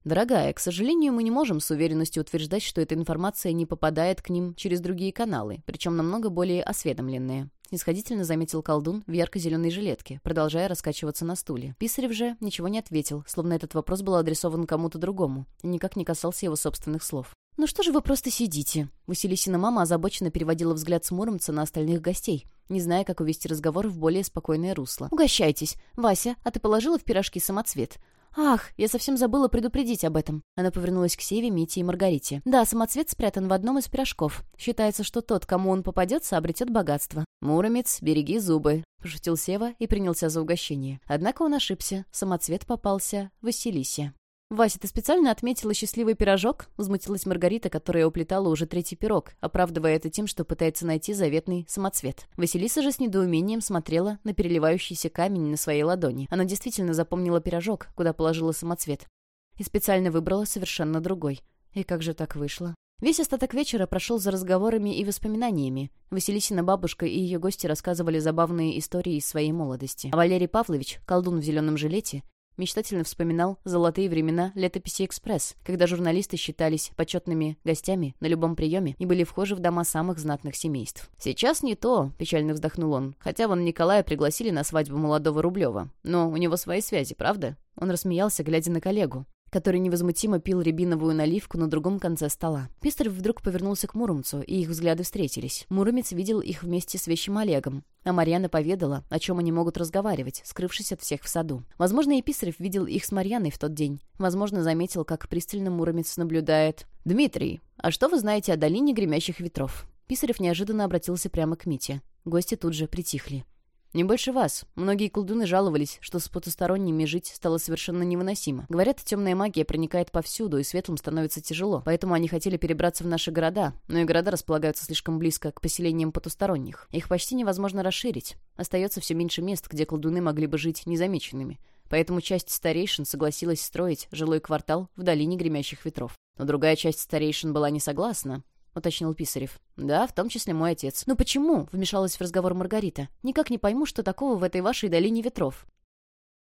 Speaker 1: «Дорогая, к сожалению, мы не можем с уверенностью утверждать, что эта информация не попадает к ним через другие каналы, причем намного более осведомленные. Снисходительно заметил колдун в ярко-зеленой жилетке, продолжая раскачиваться на стуле. Писарев же ничего не ответил, словно этот вопрос был адресован кому-то другому, и никак не касался его собственных слов. «Ну что же вы просто сидите?» Василисина мама озабоченно переводила взгляд с Муромца на остальных гостей, не зная, как увести разговор в более спокойное русло. «Угощайтесь. Вася, а ты положила в пирожки самоцвет? «Ах, я совсем забыла предупредить об этом». Она повернулась к Севе, Мите и Маргарите. «Да, самоцвет спрятан в одном из пирожков. Считается, что тот, кому он попадется, обретет богатство». «Муромец, береги зубы», — пошутил Сева и принялся за угощение. Однако он ошибся. Самоцвет попался Василисе. «Вася, ты специально отметила счастливый пирожок?» — возмутилась Маргарита, которая уплетала уже третий пирог, оправдывая это тем, что пытается найти заветный самоцвет. Василиса же с недоумением смотрела на переливающийся камень на своей ладони. Она действительно запомнила пирожок, куда положила самоцвет. И специально выбрала совершенно другой. И как же так вышло? Весь остаток вечера прошел за разговорами и воспоминаниями. Василисина бабушка и ее гости рассказывали забавные истории из своей молодости. А Валерий Павлович, колдун в зеленом жилете, мечтательно вспоминал золотые времена летописи «Экспресс», когда журналисты считались почетными гостями на любом приеме и были вхожи в дома самых знатных семейств. «Сейчас не то», — печально вздохнул он, хотя вон Николая пригласили на свадьбу молодого Рублева. Но у него свои связи, правда? Он рассмеялся, глядя на коллегу который невозмутимо пил рябиновую наливку на другом конце стола. Писарев вдруг повернулся к Муромцу, и их взгляды встретились. Муромец видел их вместе с вещим Олегом, а Марьяна поведала, о чем они могут разговаривать, скрывшись от всех в саду. Возможно, и Писарев видел их с Марьяной в тот день. Возможно, заметил, как пристально Муромец наблюдает. «Дмитрий, а что вы знаете о долине гремящих ветров?» Писарев неожиданно обратился прямо к Мите. Гости тут же притихли. «Не больше вас. Многие колдуны жаловались, что с потусторонними жить стало совершенно невыносимо. Говорят, темная магия проникает повсюду, и светлым становится тяжело. Поэтому они хотели перебраться в наши города, но и города располагаются слишком близко к поселениям потусторонних. Их почти невозможно расширить. Остается все меньше мест, где колдуны могли бы жить незамеченными. Поэтому часть старейшин согласилась строить жилой квартал в долине гремящих ветров. Но другая часть старейшин была не согласна, — уточнил Писарев. «Да, в том числе мой отец». «Ну почему?» — вмешалась в разговор Маргарита. «Никак не пойму, что такого в этой вашей долине ветров».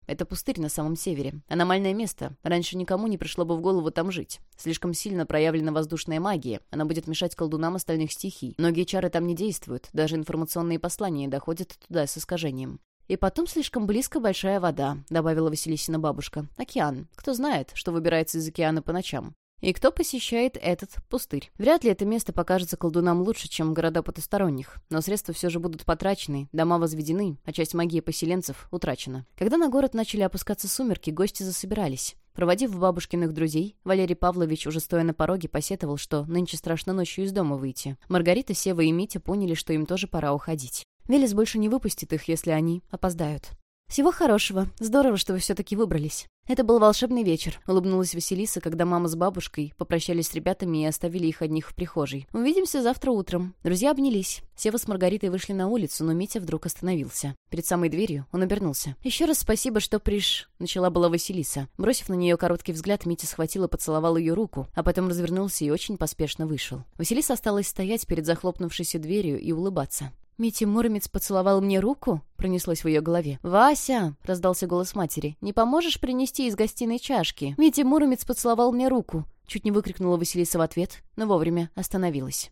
Speaker 1: Это пустырь на самом севере. Аномальное место. Раньше никому не пришло бы в голову там жить. Слишком сильно проявлена воздушная магия. Она будет мешать колдунам остальных стихий. Многие чары там не действуют. Даже информационные послания доходят туда с искажением. «И потом слишком близко большая вода», — добавила Василисина бабушка. «Океан. Кто знает, что выбирается из океана по ночам. И кто посещает этот пустырь? Вряд ли это место покажется колдунам лучше, чем города потусторонних. Но средства все же будут потрачены, дома возведены, а часть магии поселенцев утрачена. Когда на город начали опускаться сумерки, гости засобирались. Проводив бабушкиных друзей, Валерий Павлович, уже стоя на пороге, посетовал, что нынче страшно ночью из дома выйти. Маргарита, Сева и Митя поняли, что им тоже пора уходить. Велес больше не выпустит их, если они опоздают. «Всего хорошего. Здорово, что вы все-таки выбрались». Это был волшебный вечер, улыбнулась Василиса, когда мама с бабушкой попрощались с ребятами и оставили их одних в прихожей. «Увидимся завтра утром». Друзья обнялись. Сева с Маргаритой вышли на улицу, но Митя вдруг остановился. Перед самой дверью он обернулся. «Еще раз спасибо, что приш...» — начала была Василиса. Бросив на нее короткий взгляд, Митя схватил и поцеловал ее руку, а потом развернулся и очень поспешно вышел. Василиса осталась стоять перед захлопнувшейся дверью и улыбаться. «Митя Муромец поцеловал мне руку?» — пронеслось в ее голове. «Вася!» — раздался голос матери. «Не поможешь принести из гостиной чашки?» «Митя Муромец поцеловал мне руку!» Чуть не выкрикнула Василиса в ответ, но вовремя остановилась.